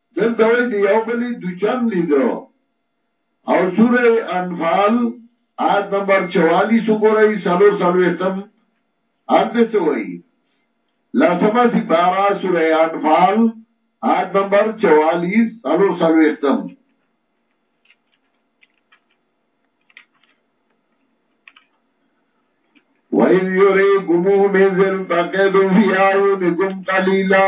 دلته وایي د یو بل یې دوچم لیده او سوره انفال آیت نمبر چوالیس وګورئ څلور څلوېښتم هلته څه وایي لسمه سپاره سوره انفال آیت نمبر چوالیس څلور څلوېښتم وَإِذْ يُرِيكُمُهُمْ إِذِ الْتَقَيْتُمْ فِي أَعْيُنِكُمْ قَلِيلًا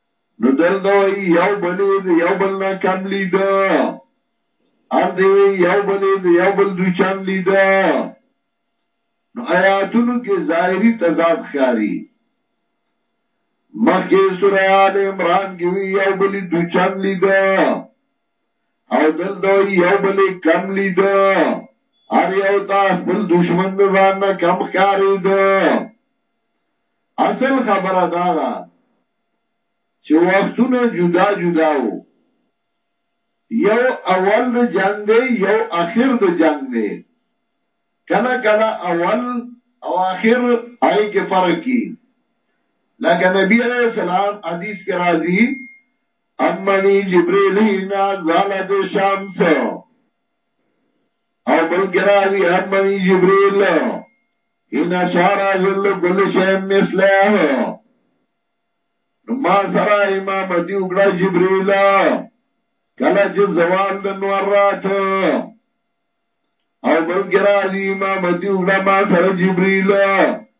نو دلته وایي یو بل یې د یو بل نه کم لیده هلته یې وایي یو بل یې د یو بل دوچن لیده نو آیاتونو کې ظاهري تضاد ښکاري مخکې سوره آل عمران کې وی یو بل دوچن لیدا او دلته یو بل کم لیدا هر یو تا خپل دشمن ځان نه کم ښکارې ده اصل خبره دا ده چې وختونه جدا جدا وو، یو اول د جنګ دی یو اخر د جنګ دی، کله کله اول او اخر هغې کې فرق کېږي، لکه نبي علیه السلام حدیث کې راځي، امني جبریل حین زالت الشمس او بل کې راځي امني جبریل ان اشارا ذل کل شی مثله نو ما سره امام دی وګړه جبرئیل کله چې زوال د نور رات او بلګی راځي امام دی وګړه ما سره جبرئیل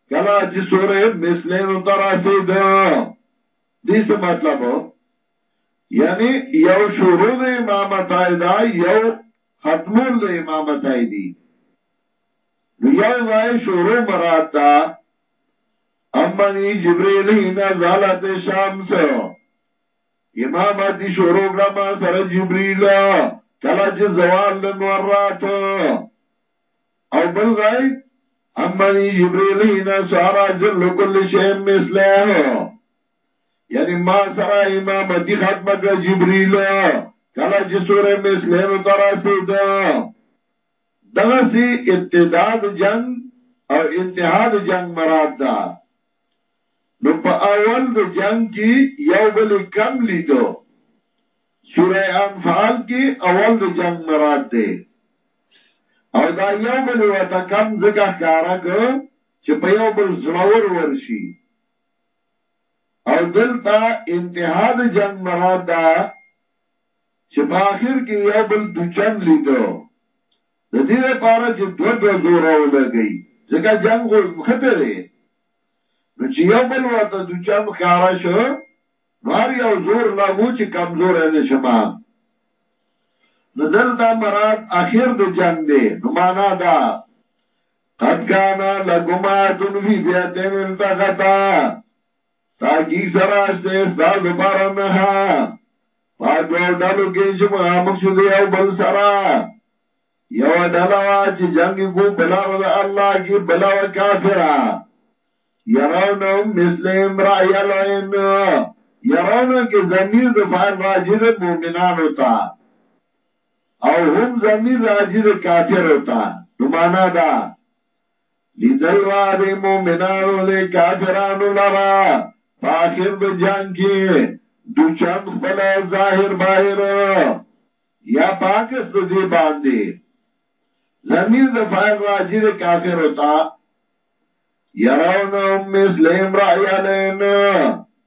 کله چې سورې مثله نو تراسه ده دې څه مطلب یعنی یو شروع د امامت ایدا یو ختمول د امامت ایدی نو یو ځای شروع مراد دا امنی جبریل حین زالت شمس امامتی شروع کړه ما سره جبریل کله چې زوال د نور راته او بل ځای امنی جبریل حین سارا ذل کل شی مثله یعنی ما سره امامتی ختمه کړه جبریل کله چې سوره مثله نو ترسیده دغسې ابتدا د جنګ او انتها د جنګ مراد ده. نو په اول د جنګ کې یو بل کم لیدو. سوره انفال کې اول د جنګ مراد دی. او دا یو بل ورته کم ځکه ښکاره که چې په یو بل زړور ورشي. او دلته انتها د جنګ مراد ده. چې په اخر کې یو بل دوچن لیده د دې لپاره چې دوه دوه زوره ولګوي ځکه جنګ خو نښتی دی نو چې یو بل ورته دوچن ښکاره شو نو هر یو زور لګو چې کمزوری نه شمه نو دلته مراد اخر د جنګ دی نو معنا دا قد کانا لکم آیتون فی فیتین التقطا تاکی سره شته استاد لپاره نه ها په دوه ډلو کې چې مخامخ شو دی او بل سره یو ډله وا چې جنگ کو بل رضا الله کې بل وا کافرا يرون مسلم رأي العين يرون کې ضمیر د فاعل راجی د مؤمنانو ته او هم ضمیر راجی د کافرو ته نو معنا دا لیدل وا د مومنانو د کافرانو لرا په آخر د جنگ کی دوچند خپل ظاهر باهر یا پاکس د دی باندی ضمیر د فائل راجی د کافرو تا یرونهم مثلهم رأی علین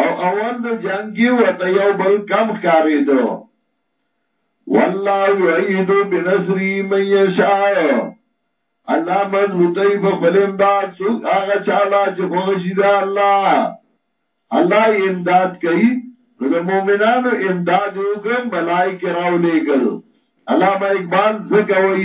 او اول د جنگ کې ورته یو بل کم ښکارېدو والله یعید بنصری من یشاء الله مضبوطی په خپل امداد سوک آغا چالا چه خوغشی دا الله الله امداد کئی نو د مومنانو امداد وکم ملائک راو لے گل علامہ اقبال زکوئی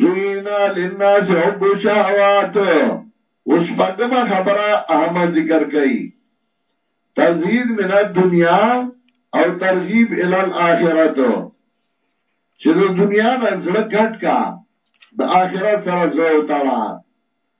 زوینا للناس حب الشهوات اوس پګم خبره اهم ذکر کئ تزهید من الدنیا او ترغیب ال الاخرت چې د دنیا نه زړه کټ کا د اخرت سره زړه وتړه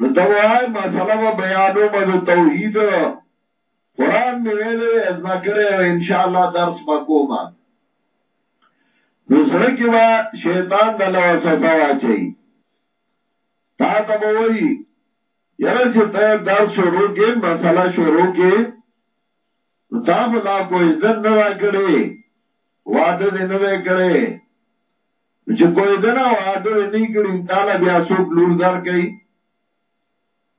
نو ته وای مسله به بیانوم د توحید قران می ویلی وی ازده کړی وی انشاءالله درس به کوم نو زړه کی به شیطان د لوسوسه واچي تا ته به وای یره چې ته درس شروع کی مسله شروع کی نو تا خو لا کوی زن نه دا کړی واده دې نه دی کړی نو چې کویدنه او آده دې نۀ کړي نو تاله بیا څوک لور درکوي؟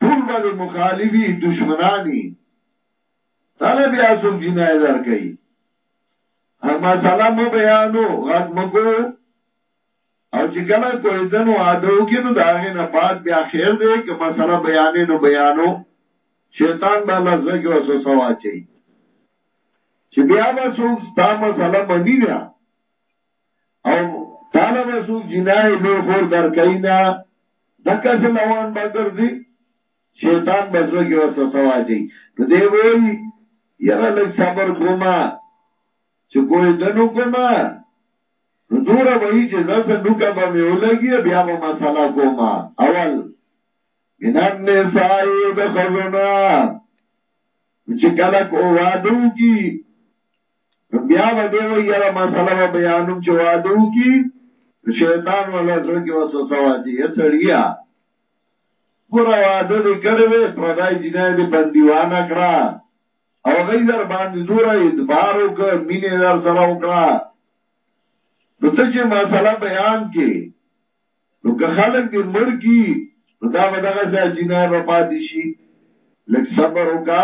ټول به دې مخالف وي، دشمنان وي، تاله بیا څوک جینای درکوي؟ او مسئله مه بیانو، غږ مه کوو او چې کله کویدن او آده وکړي نو د هغې نه بعد بیا خیر دی، که مسئله بیانې نو بیانو، شیطان به الله زړه کې وسوسه واچوي چې بیا به څوک ستا مسئله مني نه. او تعالی وسو جنای لو خور در کینا دکا سے لوان با گردی شیطان بزر کی وسو سوا چی تو دے وی یرا لگ صبر کوما چی کوئی دنو کوما نو دورا وی چی زس نوکا با می اولگی بیا با مسئلہ کوما اول من النسائی دخزونا چی کلک او وادو کی نو بیا به دی وای یاره مسله به بیانوم چې واده وکي شیطان ولا زړه کې وسوسه واچي یا سړیا ګوره واده دې کړی دی پردای جنای دې بندیوانه کړه او هغه در باندې دوره ادبار وکړه مینې در سره وکړه نو ته چې مسله بیان کې نو که خلک دې مړ کی نو دا به دغه ځای جنای به پاتې شي لږ صبر وکړه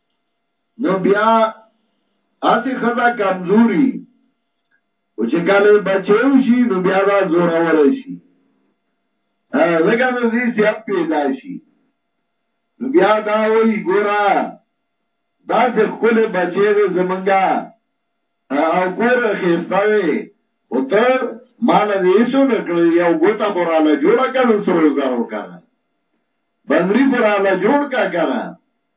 نو بیا اسی خزا کمزوری او چې کله بچیو شي نو بیا دا زور اور شي زګا نو زی سیاب پیدا شي نو بیا دا وی ګورا دا سه خپل بچی دې زمنګا او کور خسته وي او ته مال دې سو نکړې یو ګوتا براله جوړه کړو سرو زرو کړه بنگری براله جوړ کا کړه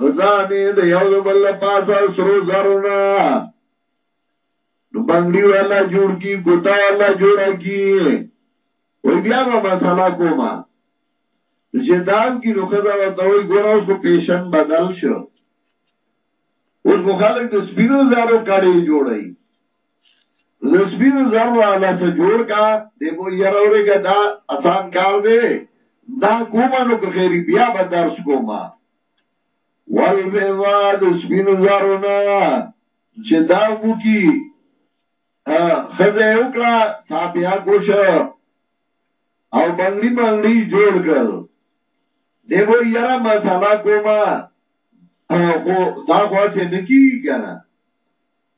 خزانی د یو د بل پاسا سرو زرنا نو بنگړی والا جوړ کی ګوتا والا جوړ کی وای بیا به مسله کومه چې داو کی نو خزا ورته وای ګور اوس خو پیشن بدل شو اوس خو خلک د سپینو زرو کړي جوړي له سپینو زرو راله څه جوړ کا دې مو یره ورېږه دا اسان کار دی دا کومه نو که خیري بیا به درس کومه والفضه د سپینو زرو نه چې دا بوټي خزه وکړه تا بیا کوشه او بنگړي بنگړي جوړ کړ دی وو یرا مساله کوما خو دا خو څه نکی کنه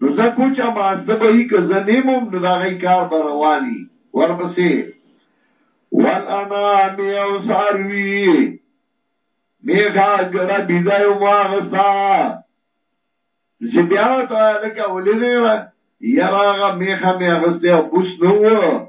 نو زه کوچه ماسته به یی که زه نیم هم نو داغی کار به روان یی ورپسې والانعام او څاروی میخا ګړه بیزه هم واغسته نو چې بیا ورته وایه لکه ولې نه یرا یرا هغه میخه مې اغسته او بوس نه و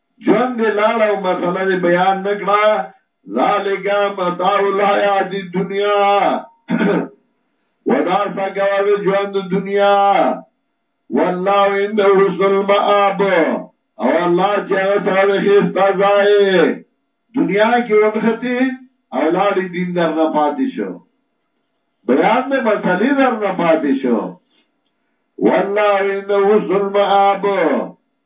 ژوندی لاړ او مسله دې بیان نه کړه ذالک متاع الحیات الدنیا ودا سکوا د ژوند دنیا والله عنده حسن المآب او الله چې هغه سره د خستا ځای دنیا کې ونختی او لاړې دین در نه پاتې شو بیان د مسلې در نه پاتې شو والله عنده حسن المآب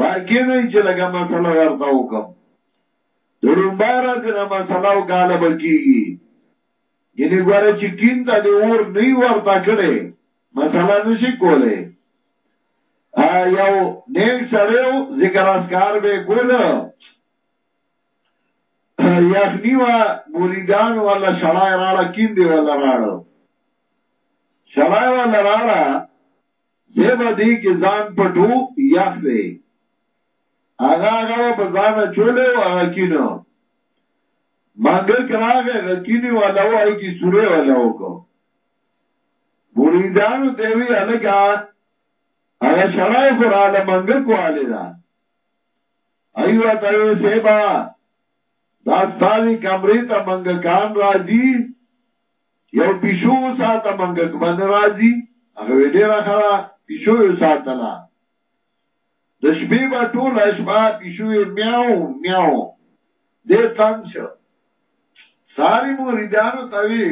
واقع نه وي چې لږه مسله ورته وکړم. د ړومبۍ ورځې نه مسله او ګاله به کېږي. ګنې ګوره چې کین ته دې اور نه وي ورته کړی، مسله نه شې کولی. یو نېک سړی و، ذکر اذکار به یې کول. یخني وه، مریدانو ورله شړای راوړه، کین دې ورله راوړ. شړای ورله راوړه، زه به دې کې ځان پټ و، یخ دی. هغه هغه به په ځان اچولی و، هغه کینو. منګک راغی، هغه کینی والا و، هغه کې سوری والا وکړ. مریدانو ته وی، هلکه! هغه شړای خو راله منګک والی ده. هغوی ورته وی، صیبه! دا ستا دې کمرې ته منګکان راځي؟ یو پیشو وساته منګک به نه راځي هغه وی ډیره ښه ده پیشو یې وساتله د شپې به ټوله شپه پیشو یې میاو میاو دی تنګ شو ساری موریدانو ته وی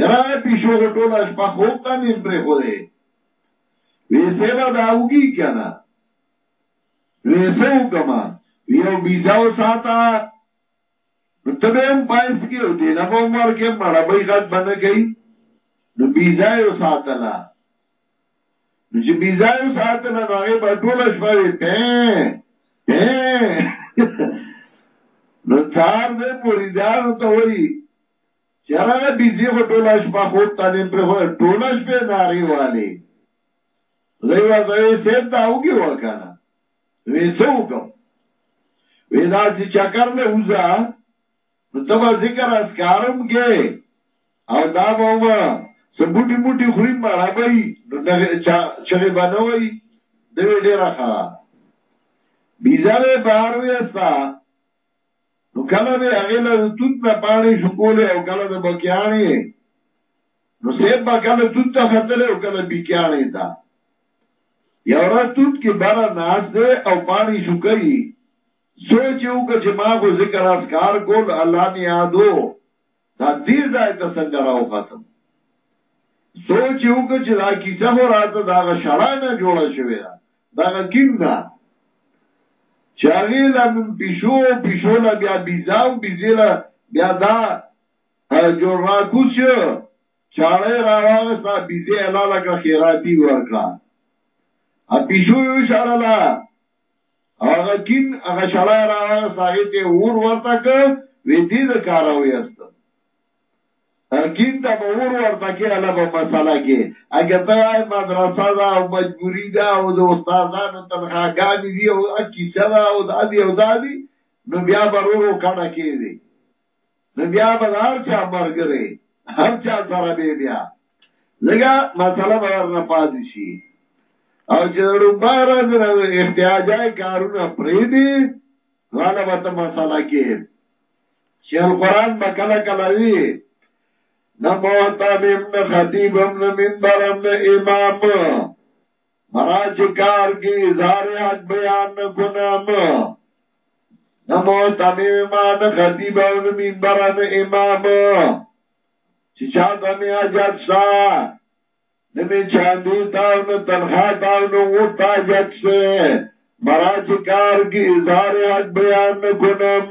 یاره هغه پیشو خو ټوله شپه خوب ته نیم پرېښودی وی سیبه دا وږي کنه وی څه وکړم یو بیزه وساته نو ته به هم پایس کې او دې له به هم ورکې مړه به غږ به نه کوي نو بیزای او ساتله نو چې بیزای او ساتله نو هغې به ټوله شپه وي پې نو تار دې مریدانو ته وایي چرغه بیزی خو ټوله شپه خوب ته نه پرې خو ټوله شپه ناری والی زوی ورته وی سیب دا وګي وکنه وی څه وکم وی دا چې چکر له وزا نو تبا ذکر اسکارم کې او دا به ما سبوټي موټي خوري مړه به نو نه چغه بنوي دوی ډیره خراب بیزه به بهر ویستا نو کله به هغې له توت نه پاڼې شکولې او کله د بکیاڼې نو صاحب به کله توت ته ختلی او کله بکیاڼې ته یو ورځ توت کې بره ناست دی او پاڼې شکوي سوچ یې وکړ چې ما خو ذکر اذکار کول الله مې یادو دا دې ځای ته څنګه راوختم سوچ یو که چې دا کیسه خو راته دغه شړای نه جوړه شوې ده دغه کیم نه چې هغې له پیشو او پیشو له بیا بیزا او بیزې له بیا دا جوړ را کوس یو چاړی را واغستا بیزې الاله که خیراتی ورکړه ا پیشو یو شړله هغه کيڼ هغه شړای راواست هغه ته يې اور ورته کړ وې دې د کاره ويست کيڼ ته به اور ورته کې هله به مسله کې اګه ته وايې مدرسه ده او مجبوري ده او د استادانو تنخاګانې دي او کيسه ده او دا دي او دا دي نو بيا به رورو کډه کېدې. نو بیا به د هر چا ملګری هر چا سره به بیا ځکه مسله به ورنه پاتې شي او چې د ړومبی ورځې نه احتیاجای کارونه پرېږدي نو هله به ته مسله کې شیخ القرآن به کله کله وي نه محتمم نه خطیبم نه منبرم نه امام منا چې کار کې اظهار حق بیان نه کنم نه موتمیم ما نه خطیب او نه منبر نه امام چې چا ته مې حاجت شته نه مې چاندي تا او نه تنخوا تا او نه غوټ ته حاجت شته مرا چې کار کې اظهار حق بیان نه کنم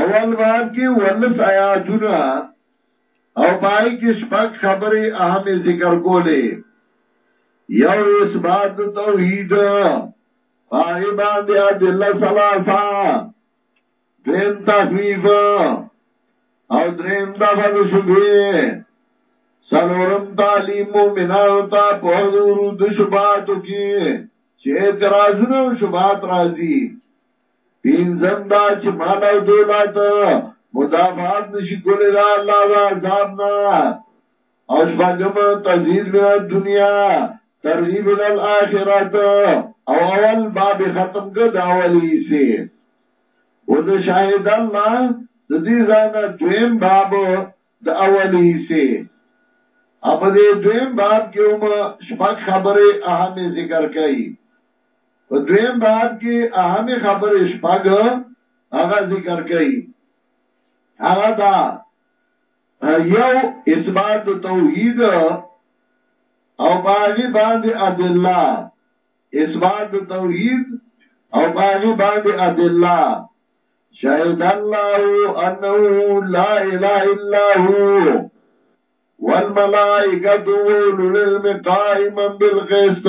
اول باب کې اولس آیاتونه او په هغې کې شپږ خبرې اهمې ذکر کولې. یو اثبات د توحید، په هغې باندې ادله ثلاثه، دویم تخویف او دریم دفع د شبهې، څلورم تعلیم مؤمنانو ته په وخت ورود شبهاتو کې چې اعتراضونه او شبهات راځي. پنځم دا چې مال او دولت مدافعات نشي کولی دا الله دا عذاب نه او شپږم تزهید من الدنیا ترغیب ال الاخرت او اول باب ختم کړ دا اولی سي و د شاهد الله د دې ځای نه دویم باب د اولی سي اپ دې دویم باب کې هم شپږ خبره اهمه ذکر کړي په دویم باب کې اهمې خبرې شپږ هغه ذکر کوي هغه دا یو اثبات توحید او باغی باندې ادله اثبات توحید او باغی باندې ادله شهد الله انه لا اله الا هو والملائکه وولو العلم قائما بالقسط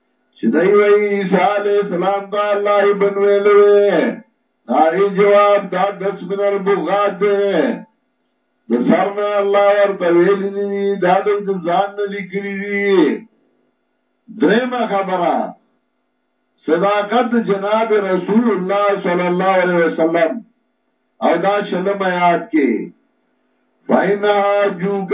چې دوی وایي عیسی علیه السلام ته الله ابن ویلې وې، د هغې جواب دا ګس من البغات دی، د سر نه الله ورته ویلي نه دي، دا دوی د ځان نه لیکلي دي. درېیمه خبره، صداقت د جناب رسول الله صلی الله علیه وسلم او دا شلم ایات کې، فإن حاجوک،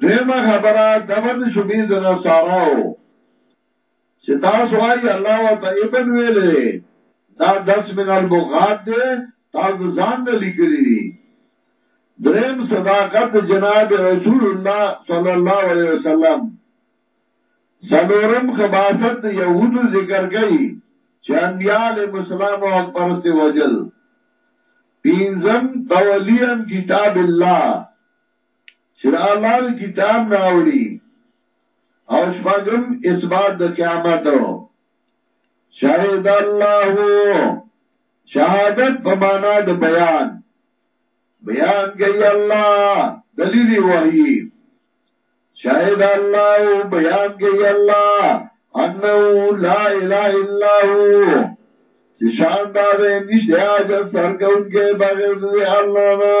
دویمه خبره دبن شبی دنصاراو چه تاسو وایی الله ورته ابن ویلی دی دا دس من البغات دی تاسو د ځان نه لیکلی دی دریم صداقت د جناب رسول الله صلی الله علیه وسلم څلورم خباثت د یهودو ذکر کئی چه انبیاء علیهم السلام او حق پرست وجل پینزم تولیهم کتاب الله چې د الله د کتاب ناوړي او شپږم اثبات د قیامت شهید الله شهادت په معنا د بیان بیان کوي الله دلیل وحی شهید الله بیان کوي الله انه لا اله الا هو چې شان دا دی نشته حاجت سرکون کې بغیر د الله نه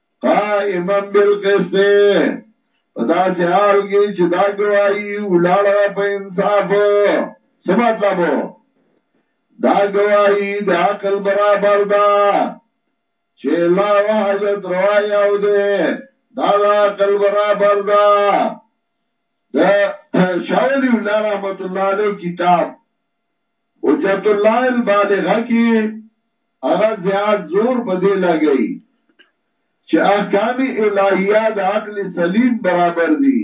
قائما بالقسط په داسې حال کې چې دا گواہی ولاړه په انصاف څه مطلب دا گواہی د عقل برابر ده چې لا وحجت روايا او ده دا د عقل برابر ده د شاولی الله رحمت الله علیه کتاب حجت الله البالغه کې هغه زیات زور په دې لګی چې احکام الهیه د عقل سلیم برابر دي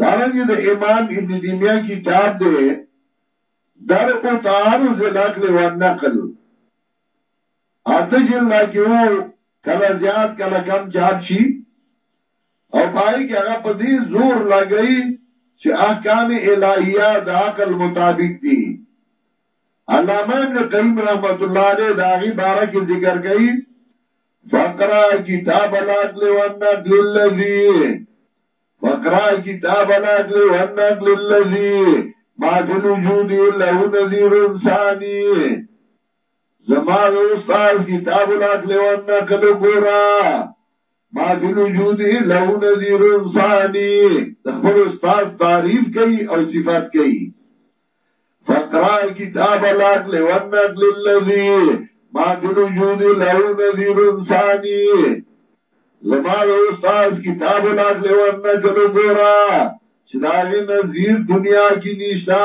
دارنګه د امام ابن تیمیه کتاب دی درء تعارض العقل والنقل اته جلد کې وو کله زیات کله کم چاپ شي او په هغه کې هغه په دې زور لګوي چې احکام الهیه د عقل مطابق دي علامه ابن قیم رحمت الله علیه د هغه باره کې ذکر کوي فقرا کتاب العقل والنقل الذي فقرا کتاب العقل والنقل الذي ما في الوجود له نذير ثاني زما د استاد کتاب العقل والنقل ګورا ما فی الوجود له نظیر ثانی د خپل استاد تعریف کوي او صفت کوي فقرا کتاب الاقل والنقل الذي ما فی الوجود له نظیر ثانی زما د استاد کتاب الاقل والنقل ګورا چې داغي نظیر دنیا کې نشتا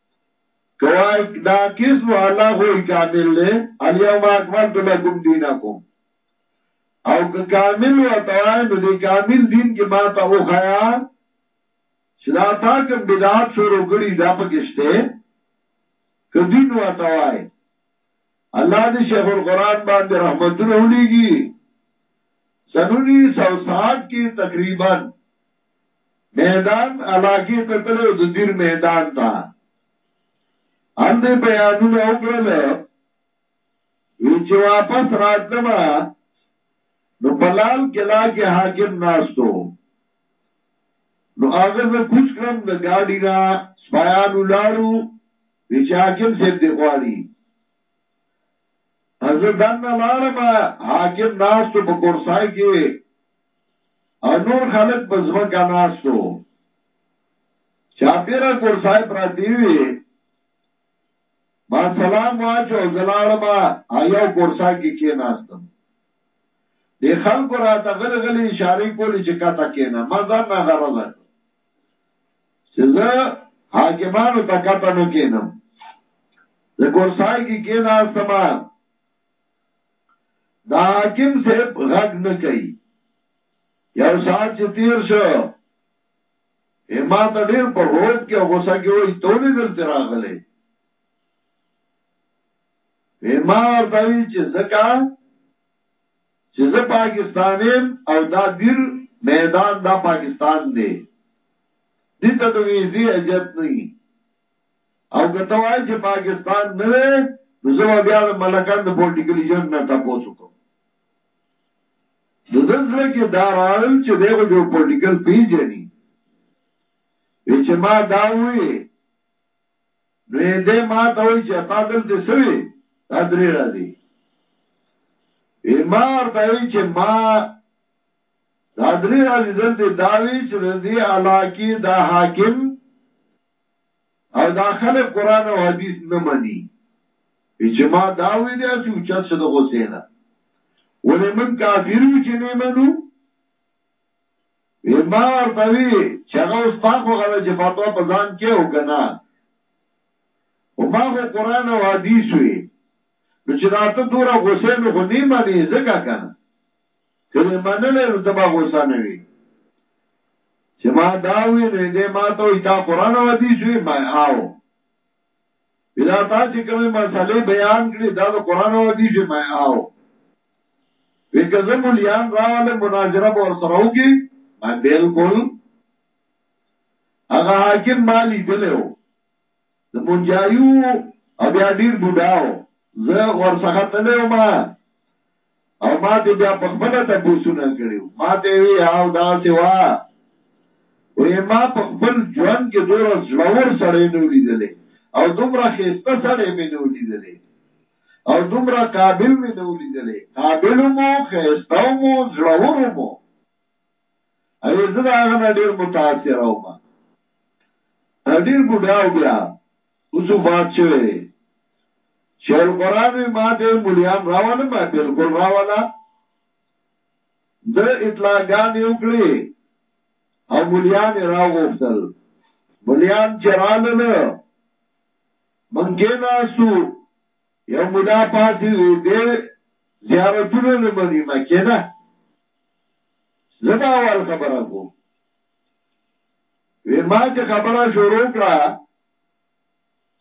کوای دا قسم الله خو کامل له اليوم اكملت لكم دينكم او که کامل و توای نو دې کامل دین کې ما ته او خیا چې دا تا کوم بدعات شروع کړي دا پکشته که دین و توای الله دې شیخ القرآن باندې رحمتونه ولېږي سنونی سو ساعت کې تقریبا میدان علاقې ته تللی و، د دیر میدان ته. هلته یې بیانونه وکړل، وی چې واپس راتلم نو په لال قلعه کې حاکم ناست و، نو هغه زه کوز کړم د ګاډي نه، سپایان ولاړو، وی چې حاکم صاحب دې غواړي. زه دننه لاړم، حاکم ناست و په کرسۍ کې. او نور خلک په ځمکه ناستو چاپیره ګور صاحب پراتی وی ما سلام واچو زلاړ ما ایو کورسا کې کې ناستم دی خلکو را ته غل غل اشاره کولی چې کاته کې نه ما ځان نه غرض چې زه حاکمانو ته کاته نه کینم د کورسای کې کې ناستم دا حاکم صاحب غږ نه کوي یو ساعت چې تیر شو ما ته ډیر په روب کې غوسه کې وای تولې دل تراغله ما ورته وی چې زکا چې زه پاکستانیم او دا دیر میدان دا پاکستان دی دته د ویزه اجازه نه او که ته وایې چې پاکستان نه دی نو زه به بیا د ملکان د پولټیکل ایجنټ نه تپوس وکړم د ده زړه کې دا راغلل چې دی خو جو پولټیکل پیژني وی چې ما دا وی نو یې دې ما ته وی چې تا دلته سوي دا درې راځي ما ورته وی چې ما دا درې راځي دلته دا وی چې دې علاقې دا حاکم او دا خلک قرآن او حدیث نه مني چې ما دا وی دی چې اوچت شد غسینا ولې من کافر یو چې نه منو وی ما ورته وی چې هغه اوس تا خو غوې چې فتوا په ځان کې او کنه او ما خو قرآن او حدیث وی نو چې دا ته دوره غسینا خو نه مني ځکه کنه که دی منلی نو ته به غوسه نه وی چه ما دا وی نو دی ما ته وی تا قران او حدیث وی ما آو وی دا تا چه کمی مسئله بیان کړی دا دا قران او حدیث وی ما آو وی که زه مولیان راولم مناظره به ورسره وکړي ما بالکل هغه حاکم مالی دلیو د مونجایو او بیا ډیر بوډا و زه ورڅخه تللی وم او ما ته بیا په خپله تپوسونه کړي وو ما ته یې وي او داسې وه وي ما په خپل ژوند کې دومره زړور سړی نه و لیدلی او دومره ښیسته سړی مې نه و لیدلی او دومره قابل مې نه و لیدلی قابل هم و ښیسته هم و زړور هم و. اوې زه د هغه نه ډېر متاثره وم. هغه ډېر بوډا و بیا اوس وفات شوی دی. شیخ القرآن وي ما ته یې مولیان راوله ما بلکل راوله. ده اطلاع ګانې وکړې او مولیان یې راوغوښتل. مولیان چې رالل موږ کېناستو یو ملا پاڅېد وې دې زیارتونه نه مني مه کېنه. زه به اول خبره کوم وی ما چې خبره شروع کړه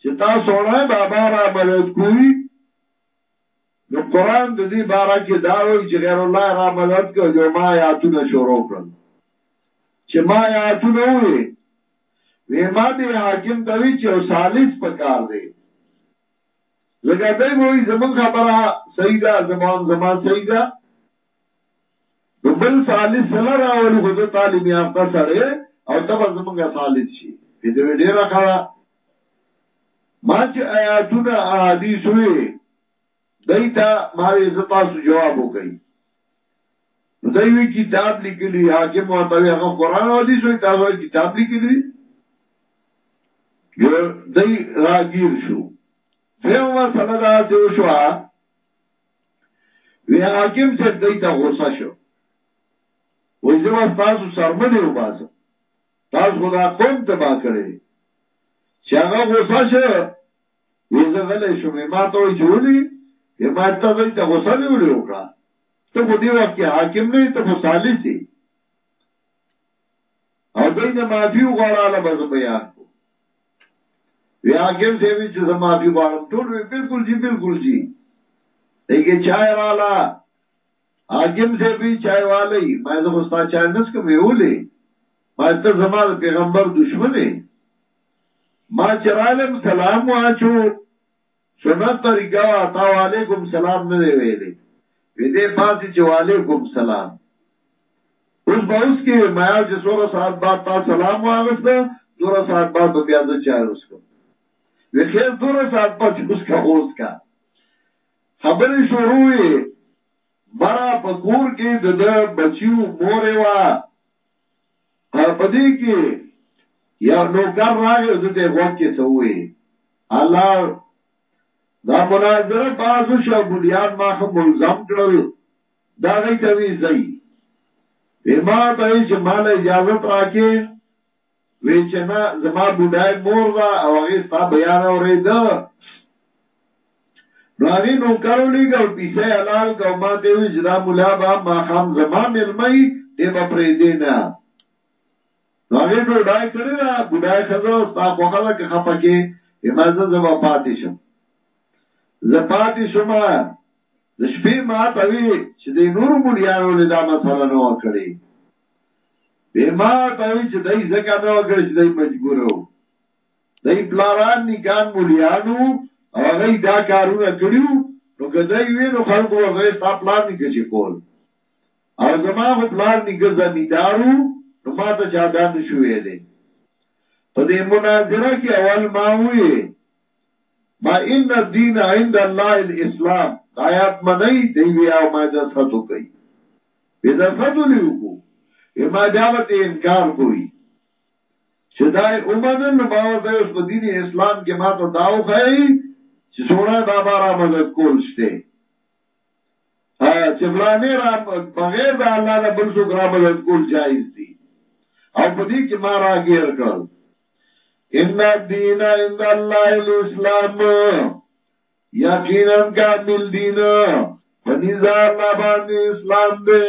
چې تاسو وړای بابا را مدد کوی نو قران د دې باره کې دا وایي چې غیر الله را مدد کوي او ما یاتونه شروع کړل چې ما یاتونه وې وې ما دې حاکم ته وی چې او ثالث پکار دی لکه دای وایي زمون خبره صحیح ده زمون زمان صحیح ده نو بل ثالث سره راولي خو زه تعلیم یافته سړی او ته به زمونږ ثالث شي دې وی ډیره خړه ما چې آیاتونه احادیث وی دایته ما وی زه تاسو جواب وکړي نو دوی وی کتاب لیکلی حاکم او ته هغه قران او حدیث وی تاسو کتاب لیکلی جو دای راګیر شو دیو مسله دا چې وشوه وی حاکم صاحب دی ته غوسه شو وی زه بس تاسو سرمنې وباسم تاسو خدا قوم تبا کړی دی چې هغه غوسه شو وی زه غلی شوم ما ته وی چې ولي وی ما ته دی ته غوسه دی ولي وکړه ته خو دی وخت کې حاکم نه ته خو سالی سي او دین معافی وغواړاله بز بیان کو وی حاکم صاحب وی چې زه معافي غواړم ټول وی بالکل جی بالکل جی دغه چای رااله حاکم صاحب وی چای والی ما زه خو ستا چای نس کوم ویولې ما ته زما د پیغمبر دشمنه ما چرالم سلام واچو سنت طریقه وه تا وعلیکم سلام نه دی ویلی وی دی پاسی چه وعلیکم سلام اوس به اوس کی وی مایاو چه سوره ساعت بعد تا سلام واغست دوره ساعت بعد به بیا زه چای اوس کم وی خیر دوره ساعت پس اوس که خو اوس که خبری شروع وی مره په کور کی دده بچیو موری وه. او په دې کې یو نوکر راغی او دته غوږ کې څه وې الله دا مناظره بازو شو بډیان ما خو ملزم کړل دا غي ته وی زئی وی ما ته چې مال اجازه راکې وی چې نه زما بډای مور دا او هغه ستا بیان اورېده نو هغې نوکر ولېږه او پیسه یې حلال کړه او ما ته یې وویل چې دا ملا به ماښام زما مېلمه وي، دی به پرېږدې نه. نو هغې ډوډی کړې ده، بوډای ښځه وه، ستا خوښه ده که خپه کې یې؟ ما ځه زه به پاتې شم. زه پاتې شوم، د شپې ما ته وې چې دې نورو ملیانو ولې دا مسله نه وه کړې؟ بیا ما ورته وې چې دوی ځکه نه وه کړې چې دوی مجبور وو. د پلاران نیکان مولیانو او هغه دا کارونه کړیو نو که دا یوی نو خلقو ورته ستا پلار نیکه چه کول او زما خو پلار نیکه زمیدارو نو ما ته چا دا نشو ویلی په دی مناظره کی اول ما وی ما ان الدین عند الله الاسلام آیات منئی دی وی او ما دا ستو کئی وی دا ستو لیو کو وی ما بیا با تی انکار کوئی چې دا یې ومنل نو ما ورته اوس په دین اسلام کې ما ته دا وښایي چې سوړی بابا را مدد کول شته چې فلانې را بغیر د الله نه بل څوک را مدد کول جایز دي او په دې کې ما راګیر کړل ان الدین عند الله الاسلام یقینا کامل دین پنځه الله باندې اسلام دی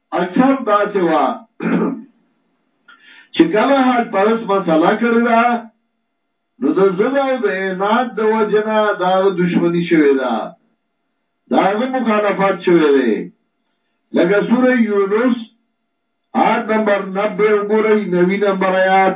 اکثر داسې وه چې کله حق پرس مسله کړی ده نو د زړه او د عناد د وجنه داغه دشمنی شوی ده داغه مخالفت شوی دی لکه سوره یونس آیت نمبر 90 وګورئ 90 نمبر آیات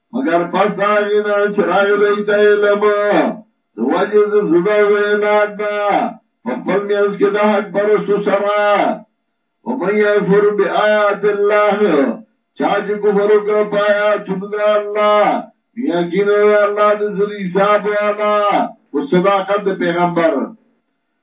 مګر پس دا غینا چې راغلی د علم د وجه د زړه وینات دا په خپل میانس کې د حق پرستو سره و من یفر بی آیات الله چاچ کفر وکړ پایا تون د الله یقینا الله د زری حساب والا او صداقت د پیغمبر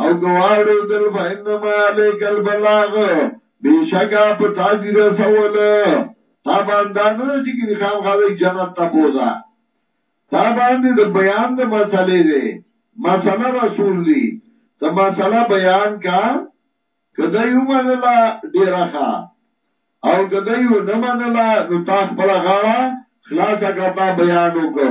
او ګواړو دل فانما علیک البلاغ بیشکا په تا دی رسول تا باندې دا نه چې ګنې خامخا دی جنت ته بوځه تا باندې د بیان د مسلې دی مسله رسول دی ته مسله بیان کا که دی ومنله ډیره ښه او که دی ونه منله نو تا خپله غاړه خلاصه کړه تا بیان وکړ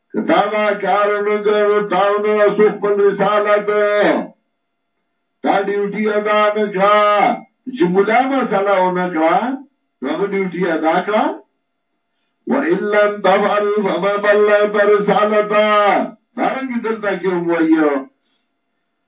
که تا دا کار نه کړ نو تا نه رسو خپل رسالت تا ډیوټي ادا نه کړه چې مولا مسله و نه کړه نو هغه ډیوټي ادا کړه و ان لم تفعل فما بلغت رسالته دارنګ دلته کې هم وایو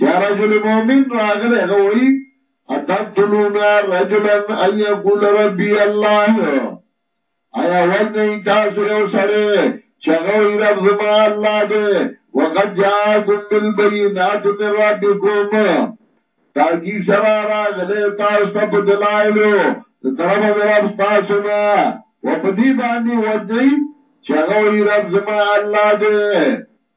يا رجل مؤمن راغلی هغه وایي اتقتلون رجلا ان يقول ربي الله ایا وجنی تاسو یو سړی چې هغه وی رب زما الله دی وقد جاءكم بالبينات من ربكم تاکي سره راغله تاسو ته په دلایلو د طرف د رب تاسو نه و په دې باندې وجنی چې هغه وی رب زما الله دی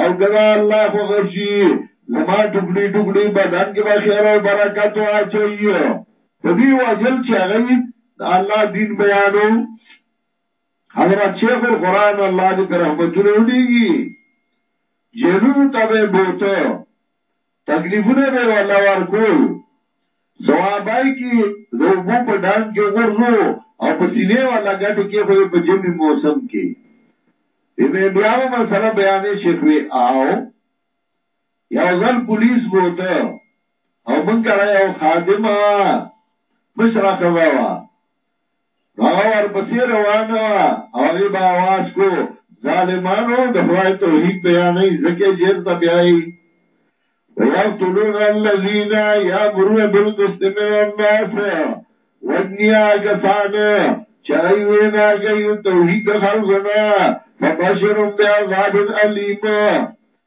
او که د الله خوښ شي زما ټوکړي ټوکړي بدن کې به خیر او برکت واچوي په دې وجل چې هغه یې د الله دین بیانو حضرت شیخ القرآن الله دې په رحمتونو ولېږي جیلونو ته به یې بوته تکلیفونه به یې ورله ورکول. ځوابای کې د اوبو په ډنډ کې وغورځو او په سینه یې ورله ګټې کېښودې، په جمي موسم کې به مې بیا به مسله بیانې شېښوې او یو ځل پولیس بوته او موږ کره یو خادمه مشره ښځه وه، هغه ورپسې روانه وه او هغې به اواز کو ظالمانو د خدای توحید بیانوي ځکه چېرته بیایي ویقتلون الذین یامرون بالقسط من الناس وجنی هغه کسان چې هغوی وینا کوي توحید د خلکو نه فبشرهم بعذاب الیم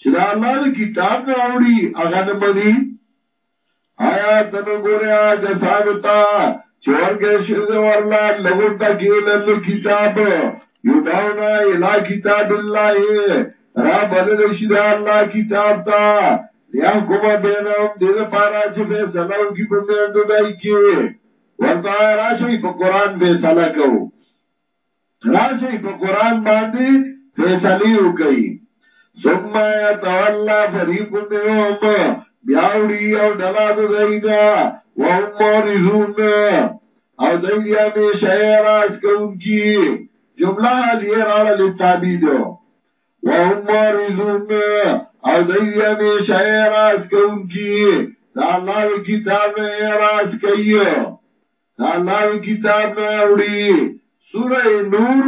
چې د الله د کتاب نه اوړي هغه نه مني آیا ته نه ګورې هغه کسانو ته چې ورکړی شوی دی ورله لږو ټکي علم د کتاب یدعون الی کتاب الله رابلل شي د الله کتاب ته لیحکم بینهم دې لپاره چې فیصله وکړي په منځ د دوی کې ورته راشي په قرآن فیصله کوو راشئ په قرآن باندې فیصلې وکړئ. ثم یتولی فریق منهم، بیا اوړي یو ډله د دوی نه، وهم معرضون، او دوی دي همېشه اعراض کوونکي، جمله حالیه راړه للتعبید ده، وهم معرضون، او دوی دي همېشه اعراض کوونکي، د الله د کتاب نه اعراض کوي. دا الله د کتاب نه راوړي سوره نور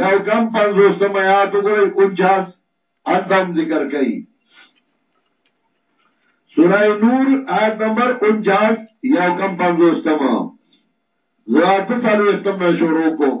یو کم پنځوستم آیات وګورئ 49 هلته هم ذکر کوي سوره نور آیت نمبر 49 یو کم 50 تم زراعت سالو استم نه شروع کوم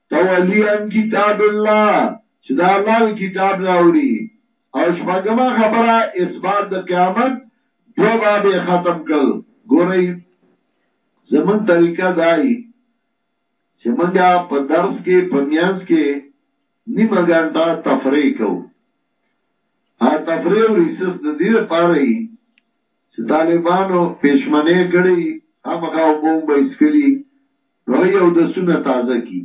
تولی عن کتاب الله چې د الله د کتاب نه اوړي او شپږمه خبره اثبات د قیامت دوه باب یې ختم کړل ګورئ زمونږ طریقه دای چې مونږه په درس کې په میانس کې نیمه ګنټه تفریح کو ا تفریح او ریسس د دې لپاره یې چې طالبانو پښمنه کړي هغه وبوم به اسکلی وای اودسونه تازه کی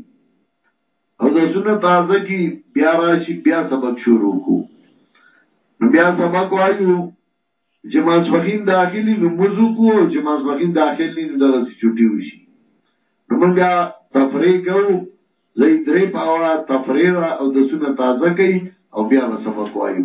اودسونه تازه کی بیا راشی بیا سبق شروع کو نو بیا سبق وایو چې ماسپخین داخلي نو مزو کو چې ماسپخین داخلي نو دغه چټي وشي نو موږ تفریح کوو لږ درې پاوه تفرېه ده او دسونه تازه کړئ او بیا به سبق وایو.